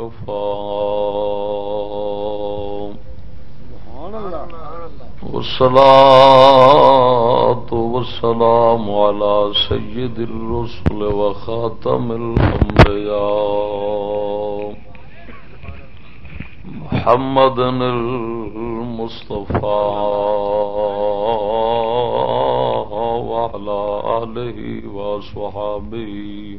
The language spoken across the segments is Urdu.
وكفى والصلاة والسلام على سيد الرسل وخاتم الأنبياء. محمد المصطفى وعلى آله وصحابه.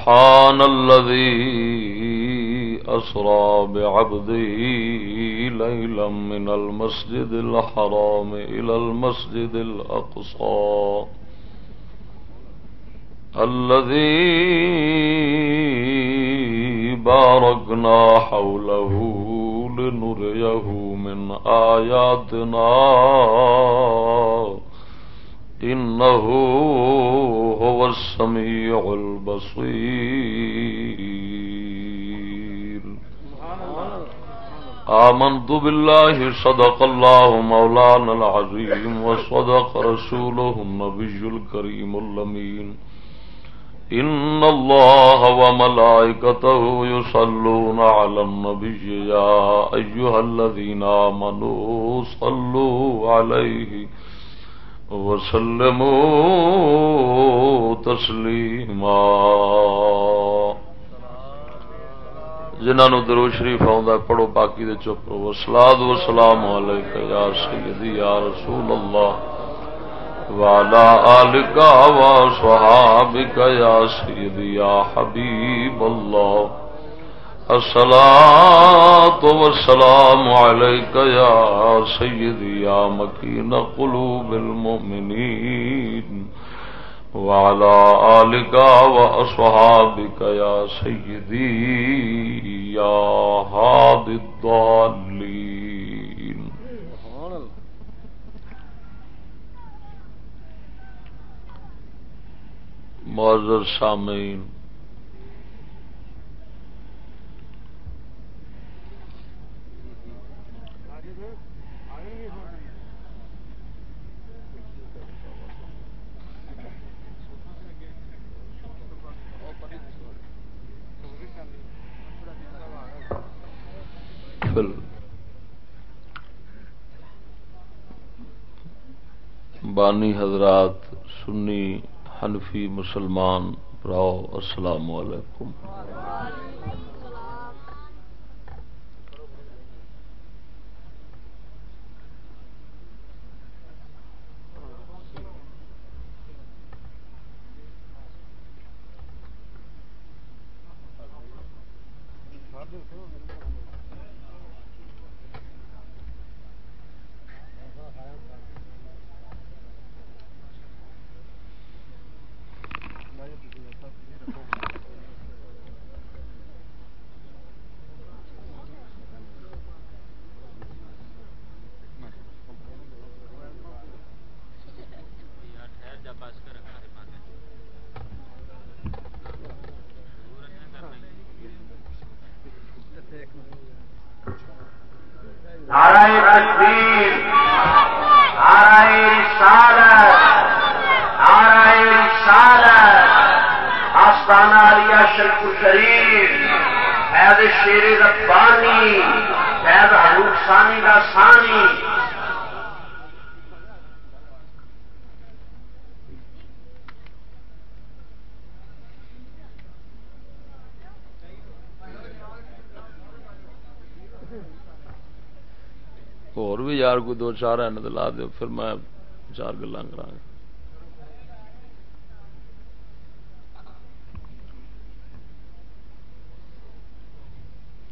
سبحان الذي أسرى بعبده ليلا من المسجد الحرام إلى المسجد الأقصى. الذي باركنا حوله لنريه من آياتنا إنه هو السميع البصير. آمنت بالله صدق الله مولانا العظيم وصدق رسوله النبي الكريم اللمين إن الله وملائكته يصلون على النبي. يا أيها الذين آمنوا صلوا عليه. وسلم وسلموا تسلیما۔ جنہوں درو شریف آ پڑھو باقی دے چپ رو سلاد و سلام علیک یا سیدی، یا رسول اللہ۔ والا آلکا و صحابک یا سیدی، یا حبیب اللہ۔ الصلاة والسلام عليك يا سيدي يا مكين قلوب المؤمنين وعلى آلك وأصحابك يا سيدي يا هاد الضالين. معذر سامعين بانی حضرات سنی حنفی مسلمان پراؤ السلام علیکم۔ کوئی دو چار لا دو پھر میں چار گلا کرا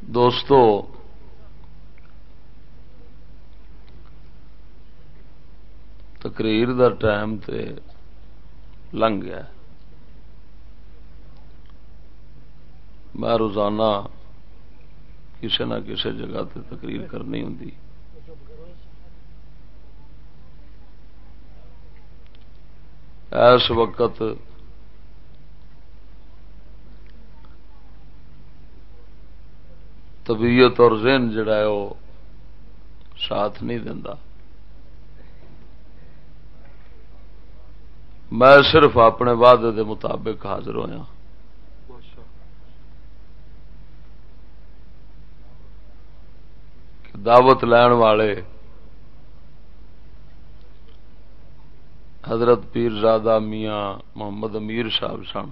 دوستو، تقریر دا ٹائم تے لنگ گیا میں روزانہ کسی نہ کسی جگہ تے تقریر کرنی ہوں۔ اس وقت طبیعت اور ذہن جڑا ہے وہ ساتھ نہیں دینا میں صرف اپنے وعدے دے مطابق حاضر ہوا دعوت لین والے۔ حضرت پیر زادہ میاں محمد امیر صاحب سن۔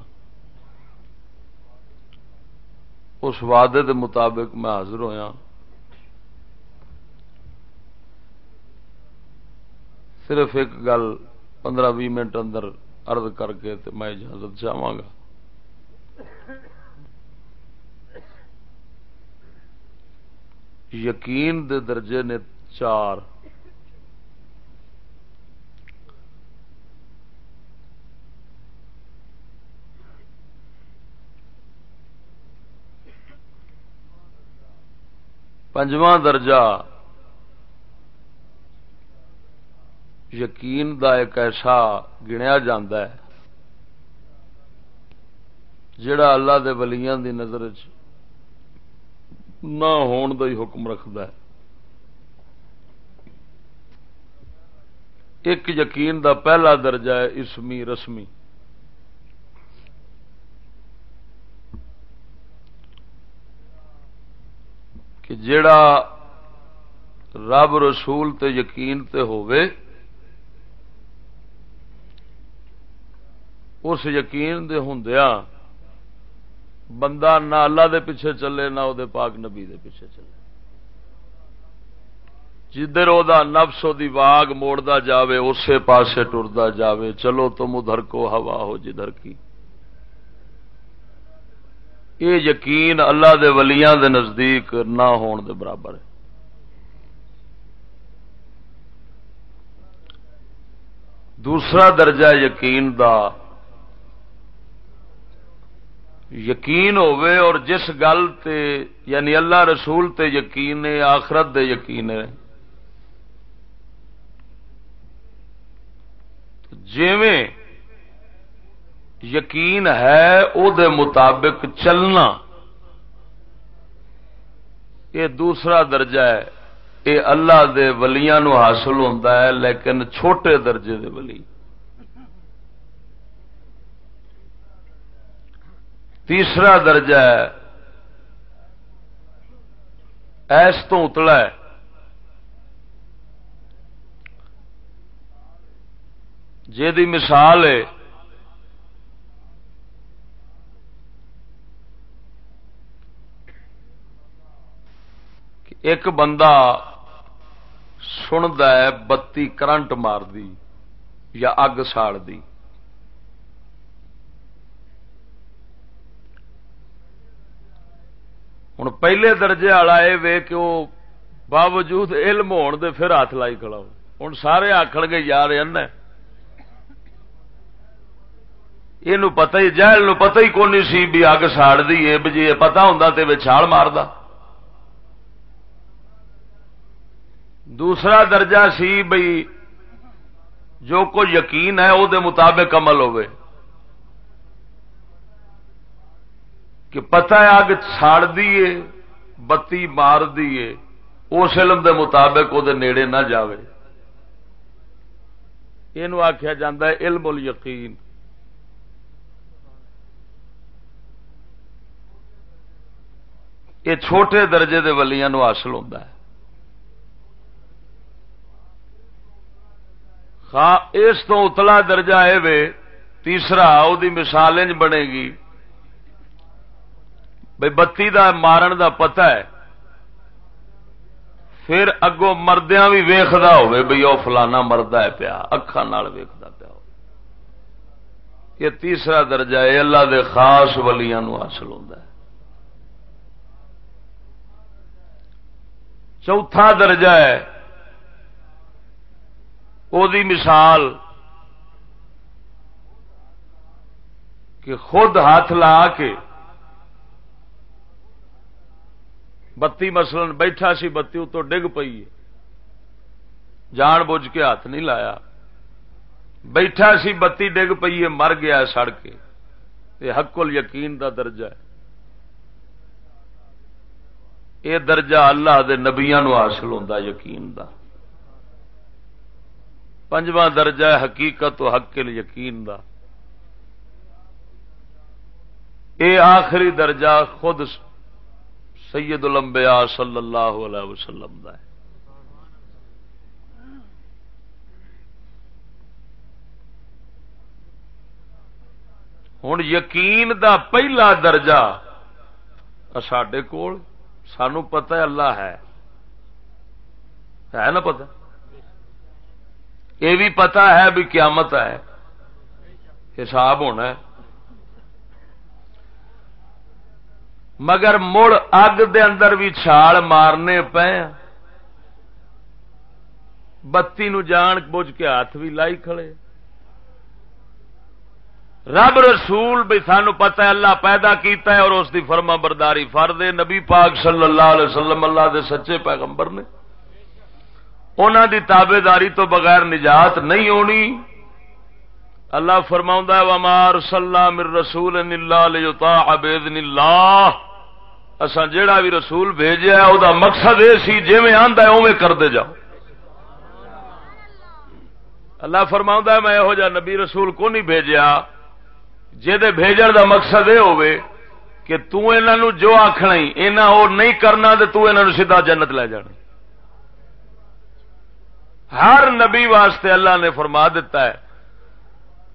اس وعدے دے مطابق میں حاضر ہوا صرف ایک گل پندرہ بھی منٹ اندر عرض کر کے میں اجازت چاہا گا۔ یقین دے درجے نے چار۔ پنجواں درجہ۔ یقین دا ایک ایسا گنیا ہے، جڑا اللہ دے ولیاں دی نظر چ نہ ہون دا ہی حکم رکھد ایک یقین دا پہلا درجہ ہے اسمی رسمی۔ کہ جڑا رب رسول تے یقین تے ہوئے اس یقین دے ہندیا بندہ نہ اللہ دے پیچھے چلے، نہ دے پاک نبی دے پیچھے چلے۔ جدھر وہ نفس دی واگ موڑتا جاوے اسی پاسے ٹرتا جاوے، چلو تم ادھر کو، ہوا ہو جدھر کی۔ یہ یقین اللہ دے ولیاں دے نزدیک نہ ہون دے برابر ہے۔ دوسرا درجہ یقین دا یقین ہوئے اور جس گل تے یعنی اللہ رسول تے یقین ہے، آخرت دے یقین ہے۔ جیویں یقین ہے، او دے مطابق چلنا یہ دوسرا درجہ ہے۔ یہ اللہ دے ولیاں نو حاصل ہوتا ہے، لیکن چھوٹے درجے دے ولی۔ تیسرا درجہ ہے۔ ایس تو اتلا ہے۔ جی مثال ہے۔ ایک بندہ سنتا ہے، بتی کرنٹ مار دی یا اگ ساڑ دی ہوں پہلے درجے والا یہ وے کہ وہ باوجود علم ہون دے پھر ہاتھ لائی کھڑا ہوں سارے آخر گے یار یہ پتا ہی جہل پتا ہی کون سی بھی اگ ساڑ دی جی پتا ہوں تو چھال مار دوسرا درجہ سی بھائی جو کوئی یقین ہے وہ مطابق عمل ہوئے کہ پتا ہے اگ ساڑ دیے بتی مار دیے اس علم دے مطابق وہ نیڑے نہ جاوے۔ یہ آخیا جا علم ال یقین یہ چھوٹے درجے دے ولیاں نو حاصل ہوتا ہے۔ ہاں، اس تو اتلا درجہ ہے تیسرا وہ مثال انج بنے گی۔ بھائی بتی دا مارن دا پتہ ہے۔ پھر اگوں مردیا بھی ویختا ہو فلانا مرد ہے پیا اکھان ویختا پیا ہو یہ تیسرا درجہ ہے اللہ دے خاص ولیاں نو حاصل ہوتا ہے۔ چوتھا درجہ ہے وہ مثال کہ خود ہاتھ لا کے بتی مثلا بیٹھا سی، بتی اتو ڈگ پئی جان بوجھ کے ہاتھ نہیں لایا۔ بیٹھا سی، بتی ڈگ پئی ہے، مر گیا سڑ کے یہ حق یقین دا درجہ ہے۔ یہ درجہ اللہ دے نبیا حاصل ہوتا یقین دا۔ پنجواں درجہ ہے حقیقت و حق یقین دا۔ اے آخری درجہ خود سید الانبیاء صلی اللہ علیہ وسلم دا ہے۔ ہوں یقین دا پہلا درجہ سڈے کول، سانو پتا اللہ ہے۔ ہے نا پتا یہ بھی پتا ہے بھی قیامت ہے۔ حساب ہونا ہے۔ مگر مڑ اگ دے اندر بھی چھال مارنے پے۔ بتی نو جان بوجھ کے ہاتھ بھی لائی کھڑے۔ رب رسول بھی سانو پتہ ہے اللہ پیدا کیتا ہے اور اس دی فرما برداری فرد نبی پاک صلی اللہ علیہ وسلم اللہ دے سچے پیغمبر نے۔ انہوں دی تابے داری تو بغیر نجات نہیں ہونی۔ اللہ فرما ومار صلاح مر رسول اللہ اصا جیڑا بھی رسول بھیجا ہے وہ مقصد یہ سی جی میں آدھا ہے اوے کرتے جاؤ۔ اللہ فرما میں یہو جہ نبی رسول کو نہیں بھیجا بھیجن دا مقصد یہ ہوئے کہ تنہوں جو آخنا یہاں وہ نہیں کرنا تو انہوں سیدا جنت لے جانا۔ ہر نبی واسطے اللہ نے فرما دیتا ہے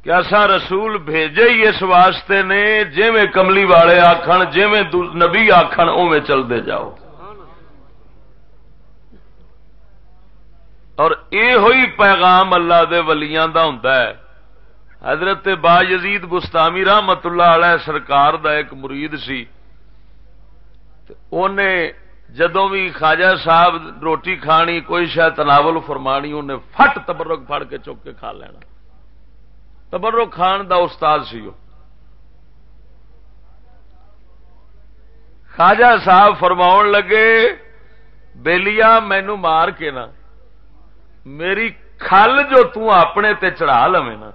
کہ ایسا رسول بھیجے ہی اس واسطے نے جی میں کملی والے آخر جی میں نبی آخر اوے چلتے جاؤ۔ اور یہ ہوئی پیغام اللہ دے ولیاں دا ہوں حضرت با یزید گستامی رحمت اللہ علیہ سرکار دا ایک مرید سی۔ جدو بھی خواجہ صاحب روٹی کھانی، کوئی شاید تناول فرمانی انہیں فٹ تبرک پھڑ کے چک کے کھا لینا۔ تبرک کھان دا استاد سی خواجہ صاحب فرما لگے بےلیا مینو مار کے نا، میری کھل جو تنے تے چڑھا لو نا،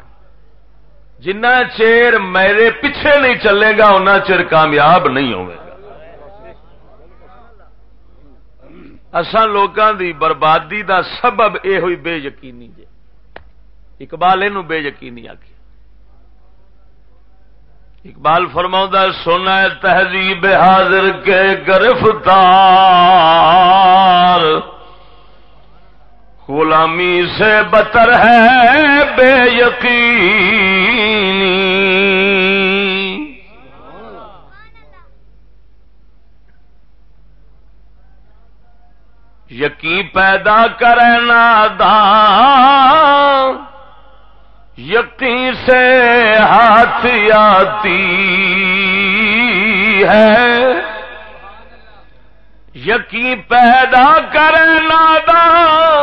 جنہ چیر میرے پیچھے نہیں چلے گا ان چر کامیاب نہیں ہوگا اسان لوگوں دی بربادی دا سبب یہ ہوئی بے یقینی جے۔ اقبال یہ بے یقینی آخی اقبال فرماؤں سونا تہذیب حاضر کے گرفتار۔ غلامی سے بتر ہے، بے یقینی۔ یقین پیدا کرنا دا یقین سے ہاتھ آتی ہے۔ یقین پیدا کرنا دا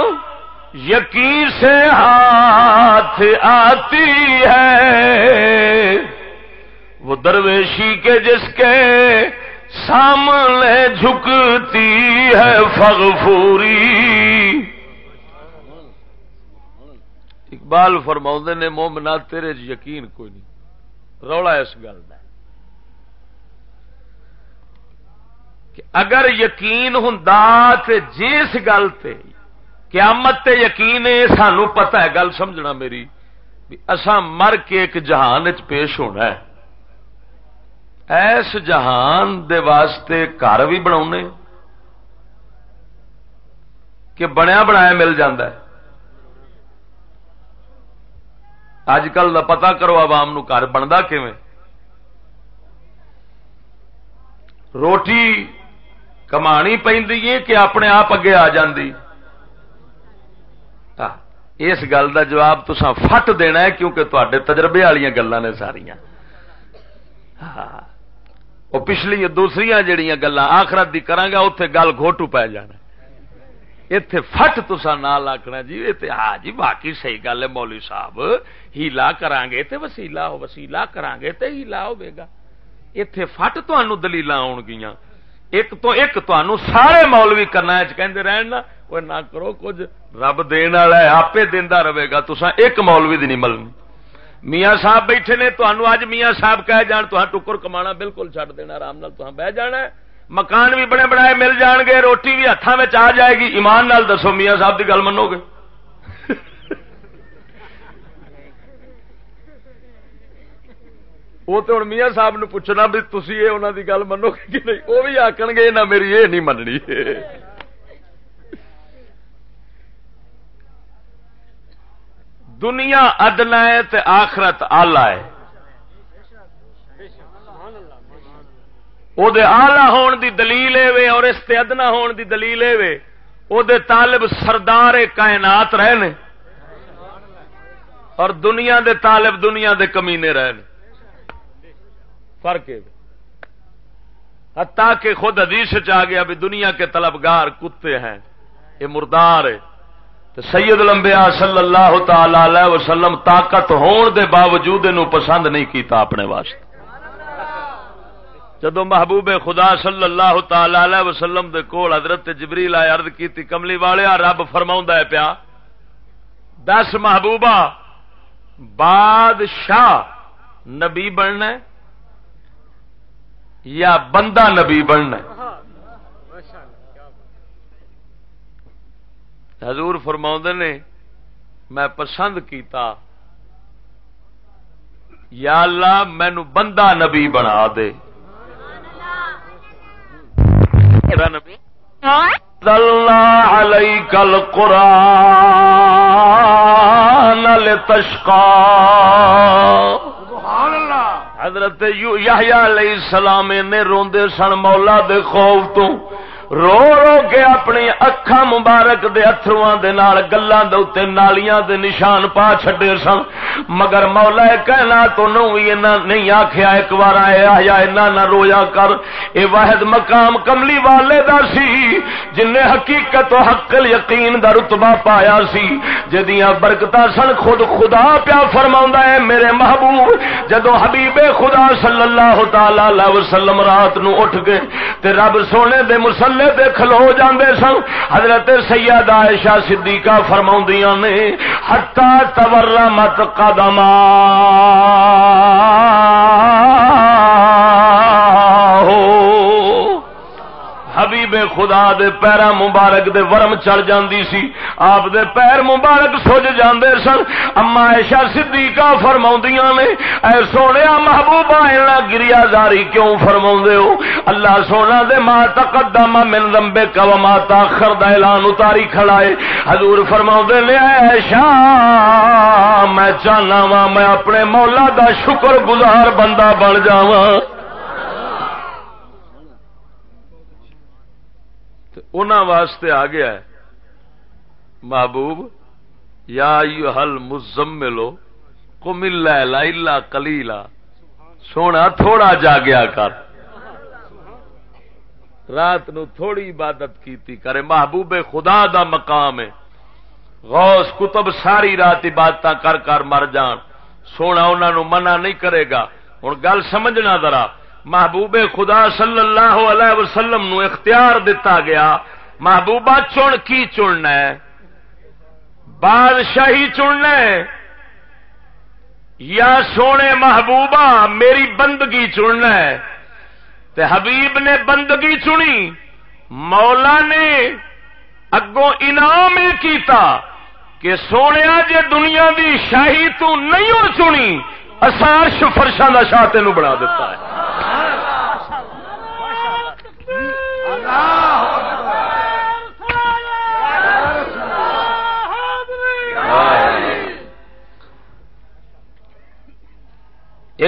یقین سے ہاتھ آتی ہے۔ وہ درویشی کے جس کے سامنے جھکتی ہے، فغفوری۔ اقبال فرما نے مومنا تیرے یقین کوئی نہیں۔ رولا اس گل کا اگر یقین ہوں جس گل قیامت تے یقین ہے، سانو پتہ ہے، گل سمجھنا میری اسا مر کے ایک جہان چ پیش ہونا ہے۔ ایس جہان دے واسطے گھر بھی بنا کہ بنیا بنایا مل ہے۔ اج کل کا پتا کرو عوام نو گھر بنتا کیون روٹی کمانی پہ کہ اپنے آپ اگے آ جاندی۔ اس گل کا جواب تسا فٹ دینا ہے کیونکہ تے تجربے والی گلان نے ساریا وہ پچھلی دوسری جہیا گلا آخرت کی کرانگا اتے گل گھوٹو پی جانا۔ اتے فٹ تسا نہ آخنا جی ہاں جی باقی صحیح گل ہے مولی صاحب ہیلا کران گے تے وسیلا ہو وسیلا کران گے تے ہیلا ہوے گا اتے فٹ تمہوں دلیل آن گیا ایک تو ایک تو سارے مولوی کرنا رہن وہ نہ کرو کچھ رب دین والا ہے آپ دینا رہے گا تو ایک مولوی دی نہیں ملنی میاں صاحب بیٹھے نے تو اج میاں صاحب کہہ جان تو ٹکر کما بالکل چڈ دینا آرام بہ جانا ہے مکان بھی بڑے بڑے مل جان گے، روٹی بھی ہاتھوں میں آ جائے گی۔ ایمان نال دسو، میاں صاحب کی گل منو گے؟ وہ تو ہوں میاں صاحب نے پوچھنا بھی تھی یہ انہوں کی گل منو گے کہ نہیں؟ وہ بھی آخر گے نہ میری یہ نہیں مننی۔ دنیا ادنا ہے تے آخرت آلہ ہے۔ وہ آلہ ہون دی دلیل ہے اور اس تے ادنا ہون دی دلیل ہے وہ طالب سردار کائنات رہے اور دنیا دے طالب دنیا دے کمینے رہے فرق ہے کہ خود حدیث چ گیا بھی دنیا کے طلبگار کتے ہیں یہ مردار ہے تو سید لمبیا صلی اللہ تعالی وسلم طاقت ہون دے باوجود پسند نہیں کیتا اپنے واسطے جدو محبوب خدا صلی اللہ تعالی وسلم دے کول حضرت جبریل آئے عرض کی کملی والے رب فرما ہے پیا، دس محبوبہ بادشاہ نبی بننا یا بندہ نبی بننا حضور فرما نے، میں پسند کیتا، یا اللہ مینو بندہ نبی بنا دے۔ نبی عليك القرآن لتشقى حضرت یحییٰ علیہ السلام نے روندے سن مولا دے خوف تو رو رو کے اپنی اکھا مبارک دے اترواں دے نال گلاں دے اوتے نالیاں دے نشان پا چھڈے سن۔ مگر مولا کہنا تو نو اینا نہیں آکھیا، ایک بار آیا یا اینا نہ رویا کر۔ اے واحد مقام کملی والے دا سی جن نے حقیقت و حق یقین دا رتبہ پایا سی۔ جدیاں برکتاں سن، خود خدا پیا فرماوندا ہے میرے محبوب جدو حبیب خدا صلی اللہ تعالی علیہ وسلم رات نو اٹھ گئے، تے رب سونے دے مسلم دے کھلو جاندے سن حضرت سید عائشہ صدیقہ فرماؤں نے ہٹا تورمت مت خدا دے پیرا مبارک دے ورم چڑھ جاندی سی۔ آپ دے پیر مبارک سج جاندے سن۔ اما ایشا صدیقہ فرماؤں نے، اے سونے محبوبہ، اینا گریا زاری کیوں فرماؤں ہو؟ اللہ سونا دے ما تقدم من ذنبے کا وما تاخر دا اعلان اتاری کھڑائے۔ حضور فرماؤں دے لے ایشا میں چاہنا وا، میں اپنے مولا دا شکر گزار بندہ بن جاواں۔ واسطے آ گیا ہے۔ محبوب، یا حل مزم ملو کو مل لا کلیلا سونا تھوڑا جاگیا کر۔ رات نو تھوڑی عبادت کیتی کرے۔ محبوب خدا دا مقام ہے۔ غوث کتب ساری رات عبادت کر کر مر جان۔ سونا انہوں منع نہیں کرے گا۔ ہوں گل سمجھنا ذرا۔ محبوب خدا صلی اللہ علیہ وسلم نو اختیار دتا گیا۔ محبوبہ چن کی چننا ہے؟ بادشاہی چننا ہے؟ یا سونے محبوبہ میری بندگی چننا ہے؟ تے حبیب نے بندگی چنی، مولا نے اگوں انعام کیتا کہ سونے جے دنیا دی شاہی تو نہیں ہو چنی، اثار فرشاں کا شاہ تین بنا دیتا ہے۔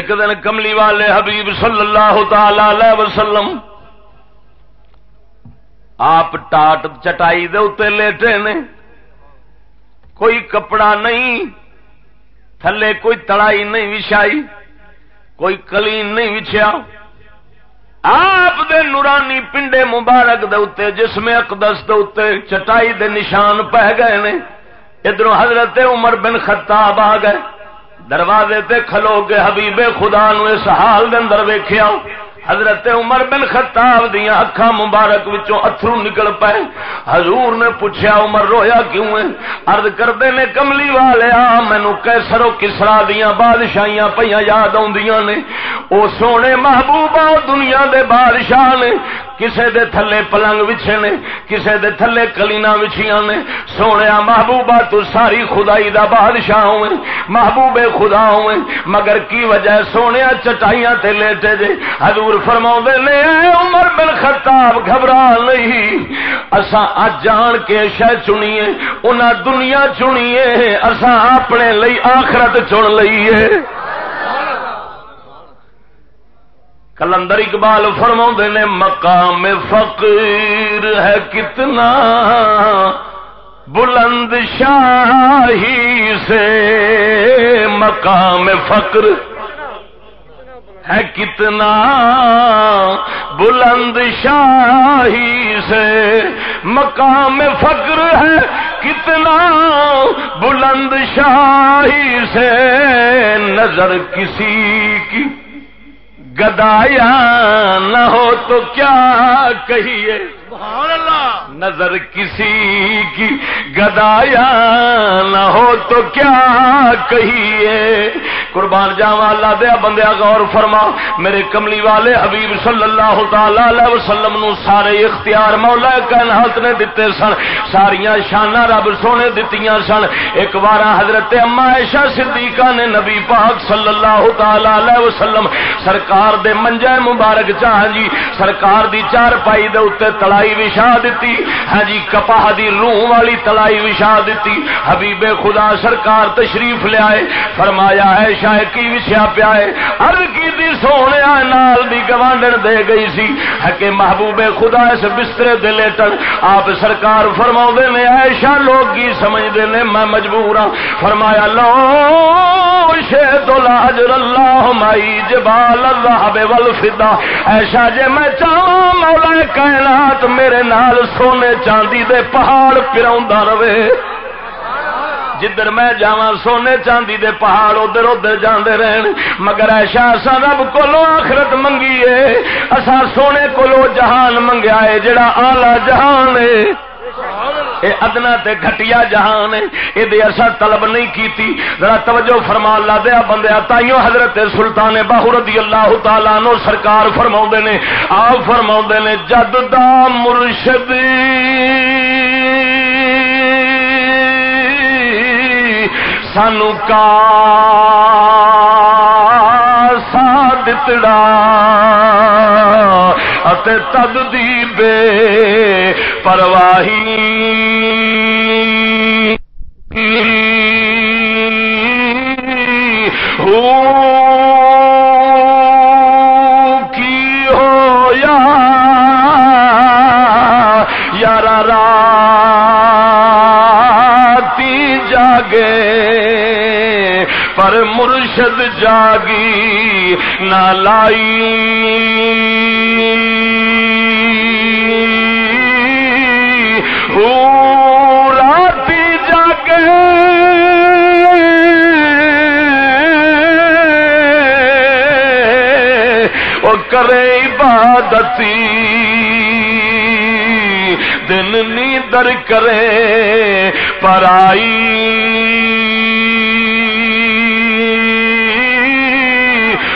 ایک دن کملی والے حبیب صلی اللہ تعالی وسلم آپ ٹاٹ چٹائی دے اتنے لیٹے نے۔ کوئی کپڑا نہیں، تھلے کوئی تڑائی نہیں وچھائی، کوئی کلین نہیں وچھیا۔ آپ دے نورانی پنڈے مبارک دے اتنے جسم اقدس دے اتنے چٹائی دے نشان پہ گئے نے۔ ادھر حضرت عمر بن خطاب آ گئے۔ دروازے تے کھلو کے حبیب خدا نو اس حال دے اندر ویکھیا حضرت عمر بن خطاب دیا اکھا مبارک وچوں اترو نکل پائے۔ حضور نے پوچھا عمر رویا کیوں ہے؟ ارد کرتے نے، کملی والے آ مینو کیسرو کسرا دیا بادشاہیاں پہ یاد آدیاں نے۔ او سونے محبوبہ دنیا دے بادشاہ نے۔ کسے دے تھلے پلنگ وچھے نے، کسے دے تھلے کلینا وچھیاں نے۔ سونے محبوبہ تو ساری خدائی دا بادشاہ ہوئے محبوب خدا ہوئے۔ مگر کی وجہ سونے چٹائیاں تے لیٹے جے؟ حضور فرما نے عمر بن خطاب، گھبرا نہیں۔ اسا اج جان کے شہ چنیے، انہاں دنیا چنیے اسا اپنے لئی آخرت چن لئیے۔ کلندر اقبال فرما نے، مقام فقیر ہے کتنا؟ بلند شاہی سے مقام فقر ہے کتنا؟ بلند شاہی سے مقام فقر ہے کتنا؟ بلند شاہی سے نظر کسی کی گدایا نہ ہو تو کیا کہیے؟ سبحان اللہ۔ نظر کسی کی گدایا نہ ہو تو کیا کہیے؟ قربان جاوا اللہ دیا بندیا غور فرما۔ میرے کملی والے حبیب صلی اللہ تعالی علیہ وسلم نو سارے اختیار مولا کائنات نے دیتے سن۔ ساریاں شانہ رب سونے دتیاں سن۔ ایک بار حضرت اما عائشہ صدیقہ نے نبی پاک صلی اللہ تعالی علیہ وسلم، سرکار دے منجے مبارک چاہ جی سرکار دی چار پائی دے اتنے تڑائی تلائی وچھا دیتی ہاں جی کپاہ دی روح والی تلائی وچھا دیتی حبیب خدا سرکار تشریف لیا فرمایا ہے شاید کی وچھا پیا ہے؟ ارد کی دی سونے نال دی گوانڈن دے گئی سی۔ ہے کہ محبوب خدا اس بسترے دے لیٹن۔ آپ سرکار فرما نے ایشا لوگ کی سمجھتے نے، میں مجبور ہوں فرمایا، لو شید لاجر اللہ مائی جبال اللہ بے والفدا ایشا جے میں چاہوں مولا کائنات میرے نال سونے چاندی دے پہاڑ پھرا رہے جدھر میں جا سونے چاندی دے پہاڑ ادھر ادھر جانے رہن مگر ایشا اصا رب کو آخرت منگیے اصا سونے کو جہان منگیا ہے جڑا آلہ جہان ہے اے ادنا تے گھٹیا جہان ہے۔ یہ اثر طلب نہیں کیتی۔ ذرا توجہ فرما اللہ دیا بندیا، تائیوں حضرت سلطان باہو رضی اللہ تعالیٰ نو سرکار فرما نے، آپ فرما نے، جد دا مرشد سانو کا سا دتڑا۔ تد دی بے پرواہی کی ہو یا یار راتی جاگے پر مرشد جاگی نہ لائی کرے عبادتی۔ دن نیدر کرے پرائی۔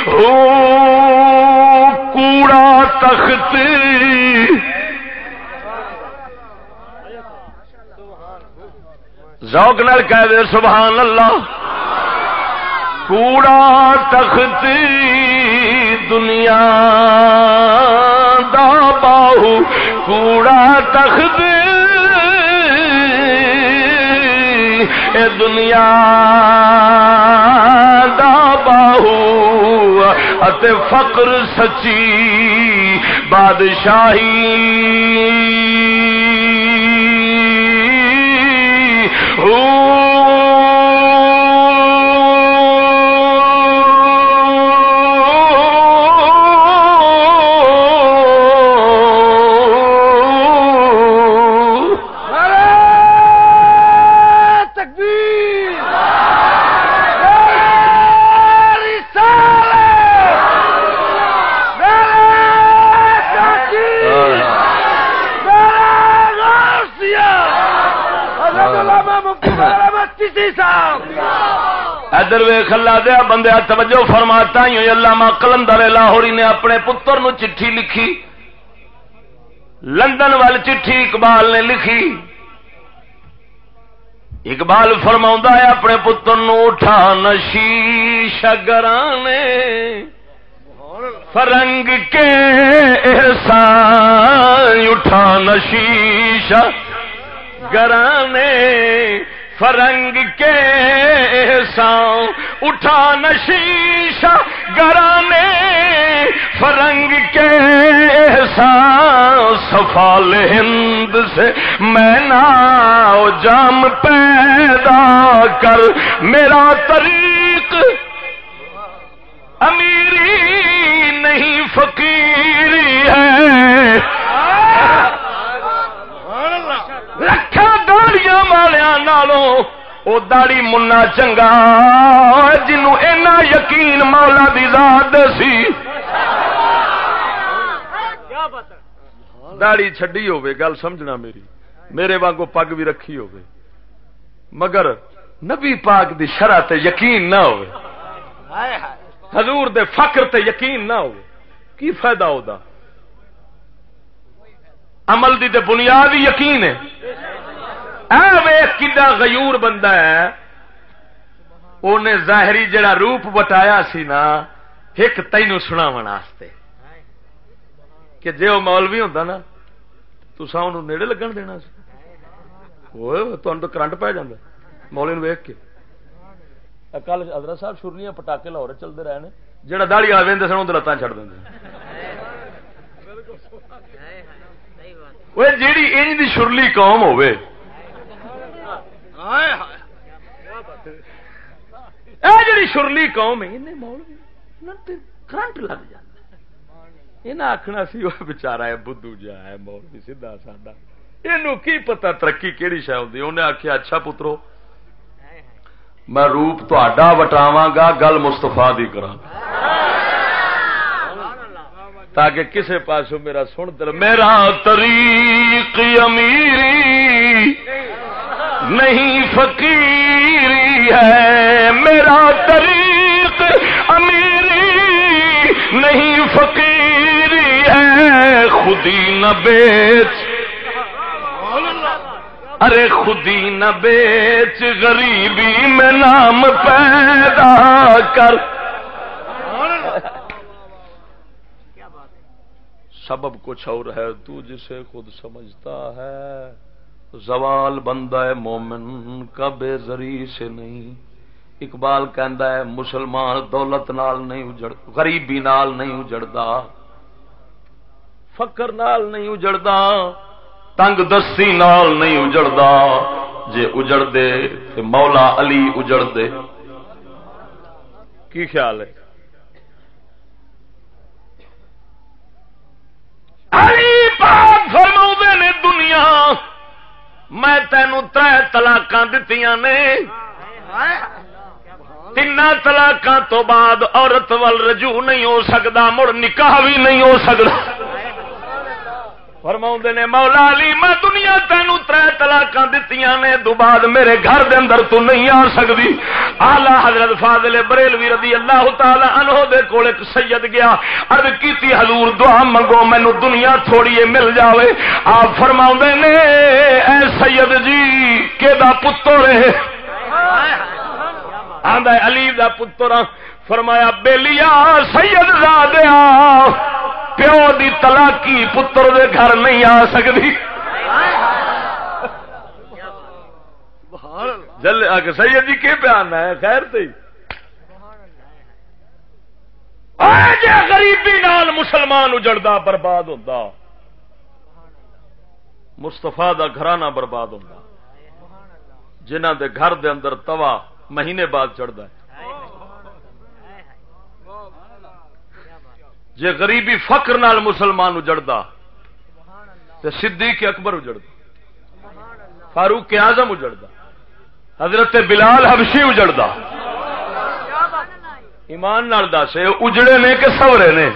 او کوڑا تخت ذوق نال کہہ دے، سبحان اللہ۔ کوڑا تخت دنیا دا باہو۔ کوڑا تخت اے دنیا دا باہو۔ اتے فقر سچی، بادشاہی۔ مشہور ادھر ویخ اللہ دیا، بندے توجہ فرماتا ہی اللہ ماں کلندر لاہوری نے اپنے پتر نو چٹھی لکھی۔ لندن وال چٹھی اقبال نے لکھی۔ اقبال فرما ہے اپنے پتر نو، اٹھا نشی شگرانے، فرنگ کے احسان، اٹھا نشیش گرانے فرنگ کے احسان اٹھا نشیش گرانے فرنگ کے احسان سفال ہند سے میں نا جام پیدا کر۔ میرا طریق امیری نہیں فقیری ہے رکھا داڑیاں والوں وہ داڑی منا چنگا، جنوں اینا یقین مولا دی ذات سی۔ داڑی چڈی ہوے گل سمجھنا میری۔ میرے وانگو پگ بھی رکھی ہوے مگر نبی پاک دی شرح تے یقین نہ ہوے حضور دے فقر تے یقین نہ ہو کی فائدہ ہوتا عمل دی تے بنیاد ہی یقین ہے۔ کڈا غیور بندہ ہے انہیں ظاہری جڑا روپ بتایا سی نا ایک تینو سنا واسطے کہ جی وہ مولوی ہوتا نا تو انہوں نیڑے لگن دینا تو کرنٹ پی جا مولوی ویک کے۔ کل حضرت صاحب شرنیاں پٹاکے لاہور چلتے رہے ہیں جہاں دہڑی والے وہدے سن لتان چڑھ دیں جیڑی انج دی شرلی قوم ہوے جڑی شرلی قوم ہے کرنٹ لگ جائے آخنا سی وہ بچارا ہے، بدھو جا ہے، مولوی سیدا ساڈا یہ کی پتا ترقی کہڑی شہ ہوتی انہیں آخیا اچھا پترو، میں روپ تا وٹاوا گا گل مستفا دی کرا تاکہ کسے پاسو میرا سن دل، میرا طریق امیری۔ نہیں فقیری ہے، میرا طریق امیری نہیں فقیری ہے، خودی نہ بیچ۔ ارے خودی نہ بیچ، غریبی میں نام پیدا کر۔ سبب کچھ اور ہے، تو جسے خود سمجھتا ہے۔ زوال بندہ ہے مومن کا بے ذریع سے نہیں۔ اقبال کہندا ہے، مسلمان دولت نال نہیں اجڑ، غریبی نال نہیں اجڑدا فقر نال نہیں اجڑدا تنگ دستی نال نہیں اجڑتا۔ جے اجڑ دے تو مولا علی اجڑ دے کی خیال ہے؟ علی پاک فرما نے دنیا میں تینوں تر تلاک دیتی نے. تین تلاکوں تو بعد عورت ول رجوع نہیں ہو سکتا مڑ نکاح بھی نہیں ہو سکتا فرما نے، مولا علی، میں دنیا تینوں تر تلاک دیتی نے، دو بعد میرے گھر دے اندر تو نہیں آ سکتی آلہ حضرت فاضل بریلوی رضی اللہ تعالی عنہ دے کول ایک سید گیا، عرض کیتی، حضور، دعا منگو مینو دنیا تھوڑی جی مل جاوے۔ آپ فرما نے، اے سید جی کہ پتر ہے؟ آدھا علی دا پتر فرمایا بیلیا سید زادیا پیو دی تلاکی پتر دے گھر نہیں آ سکتی جل سید جی کی بیان ہے؟ خیر تے غریبی نال مسلمان اجڑتا برباد ہوتا مستفا دا گھرانہ برباد ہوتا جنہ دے گھر دے اندر توا مہینے بعد چڑھتا ہے. جے غریبی فقر نال مسلمان اجڑتا تو صدیق اکبر اجڑتا فاروق اعظم اجڑتا حضرت بلال حبشی اجڑتا ایمان نال دس اجڑے نے کہ سورے نے؟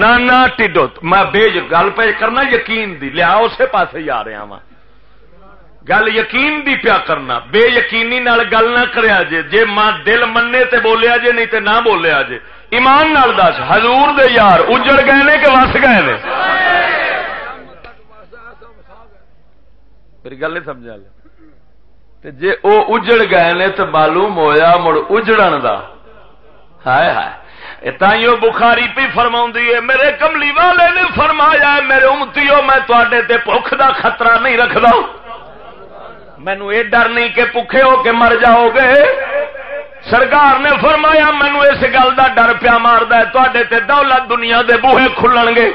نانا ٹھڈو میں بیج گل پہ کرنا یقین دی، لیا اسے پاس ہی آ رہا وا گل یقین دی پیا کرنا، بے یقینی نال گل نہ کریا جے جے ماں دل منے تے بولیا جے، نہیں تے نہ بولیا جے۔ ایمان نال دس، حضور دے یار، اجڑ گئے نے کہ وس گئے نے؟ میری گل نہیں سمجھا لے جے او اجڑ گئے نے تو معلوم ہویا مڑ اجڑن دا۔ ہائے ہائے۔ تائیوں بخاری پی فرما ہے، میرے کملی والے نے فرمایا میرے امتیو میں تے بخ دا خطرہ نہیں رکھدا۔ مینو یہ ڈر نہیں کہ پکھے ہو کے مر جاؤ گے۔ سرکار نے فرمایا مینو اس گل کا ڈر پیا مارد تے دولت دنیا دے بوہے کھلن گے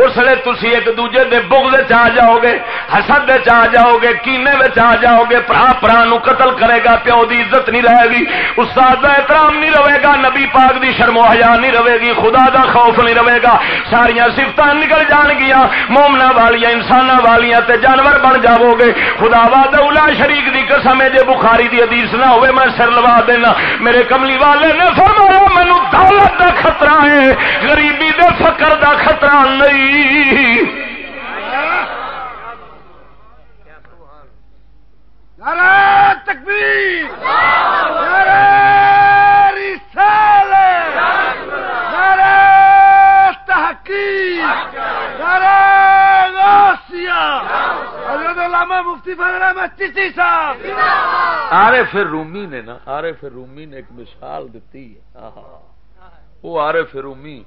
اس لیے تھی ایک دوجے دے بغض آ جاؤ گے حسد آ جاؤ گے کینے آ جاؤ گے برا برا نو قتل کرے گا، پیو دی عزت نہیں رہے گی، استاد کا احترام نہیں رہے گا، نبی پاک دی شرم و حیا نہیں رہے گی، خدا دا خوف نہیں رہے گا ساریا سفت نکل جان گیا مومنا والیا انسان والیا تے جانور بن جاؤ گے خدا وا دولا شریک دی قسم ہے، جے بخاری دی حدیث نہ ہوئے، میں سر لوا دینا، میرے کملی والے نے فرمایا مینو دولت دا خطرہ ہے، غریبی دے فقر دا خطرہ نہیں تکبیر تحقیق علامہ مفتی چیشی صاحب۔ آرے پھر رومی نے نا، آرے پھر رومی نے ایک مثال دیتی ہے۔ وہ آرے پھر رومی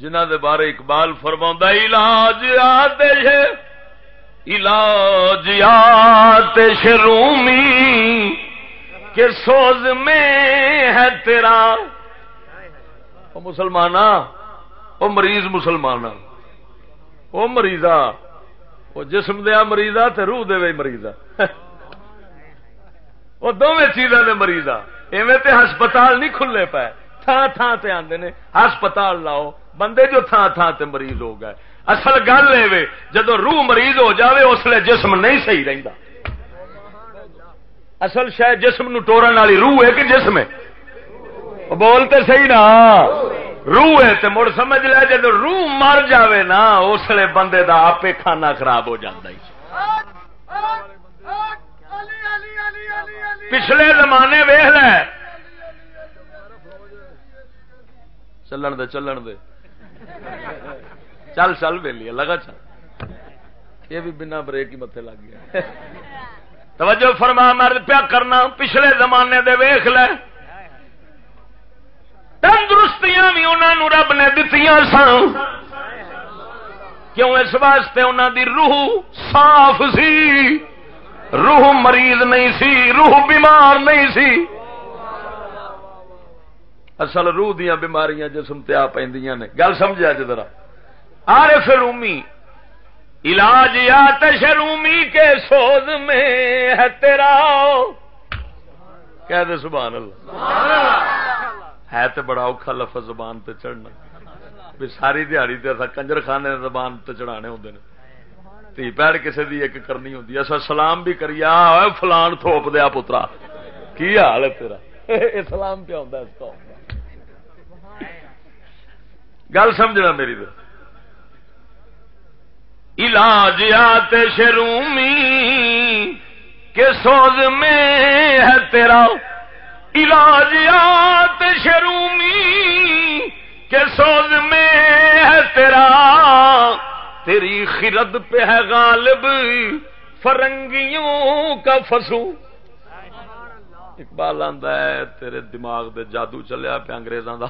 جنہ دے بارے اقبال فرما علاج آتش علاج آتش رومی کے سوز میں ہے تیرا. او مسلمان او مریض مسلمان او مریضا وہ جسم دیا مریضا تے روح دے مریضا۔ وہ دونوں چیزاں دے مریضا، ایویں تے ہسپتال نہیں کھلے پائے تھان تھان تے آندے نے، ہسپتال لاؤ۔ بندے جو تھان تھان تے مریض ہو گئے۔ اصل گل ہے جدو روح مریض ہو جاوے، اس لیے جسم نہیں صحیح رہتا اصل شاید جسم نو ٹورن والی روح ہے کہ جسم ہے؟ بولتے صحیح نا۔ روح ہے تو مڑ سمجھ لیا جب روح مر جاوے نا، اس لیے بندے دا آپ کھانا خراب ہو جاتا ہی۔ پچھلے زمانے ویخ لے۔ چلن دے چلن دے۔ چل چل ویلی لگا چل۔ یہ بھی بنا بریک ہی متے لگ گیا۔ توجہ فرما مرد پیا کرنا، پچھلے زمانے دے ویخ لے۔ تندرستیاں بھی انہوں رب نے دتی سن کیوں اس واسطے انہوں دی روح صاف سی؟ روح مریض نہیں سی، روح بیمار نہیں سی۔ اصل روح دیا بیماریاں جسم تے آ پہ گل سمجھا جی ذرا۔ عارف رومی علاج یا تشرومی کے سوز میں ہے تیرا۔ کہہ دے سبحان اللہ۔ ہے تو بڑا اوکھا لفظ زبان تے چڑھنا۔ بھی ساری دیہڑی تے کنجر خانے زبان تے چڑھانے ہوندے نے۔ تھی پیڑ کسی دی ایک کرنی ہوندی۔ اصا سلام بھی کریا فلان تھوپ دیا پترا۔ کی حال ہے تیرا؟ سلام پہ آتا اس کو گل سمجھنا میری تو۔ علاج آتے شرومی کے سوز میں ہے تیرا۔ علاج آتے شرومی کے سوز میں ہے تیرا۔ تیری خرد پہ ہے غالب، فرنگیوں کا فسو۔ اقبال آدھا ہے، تیرے دماغ دے جادو چلیا پہ انگریزاں کا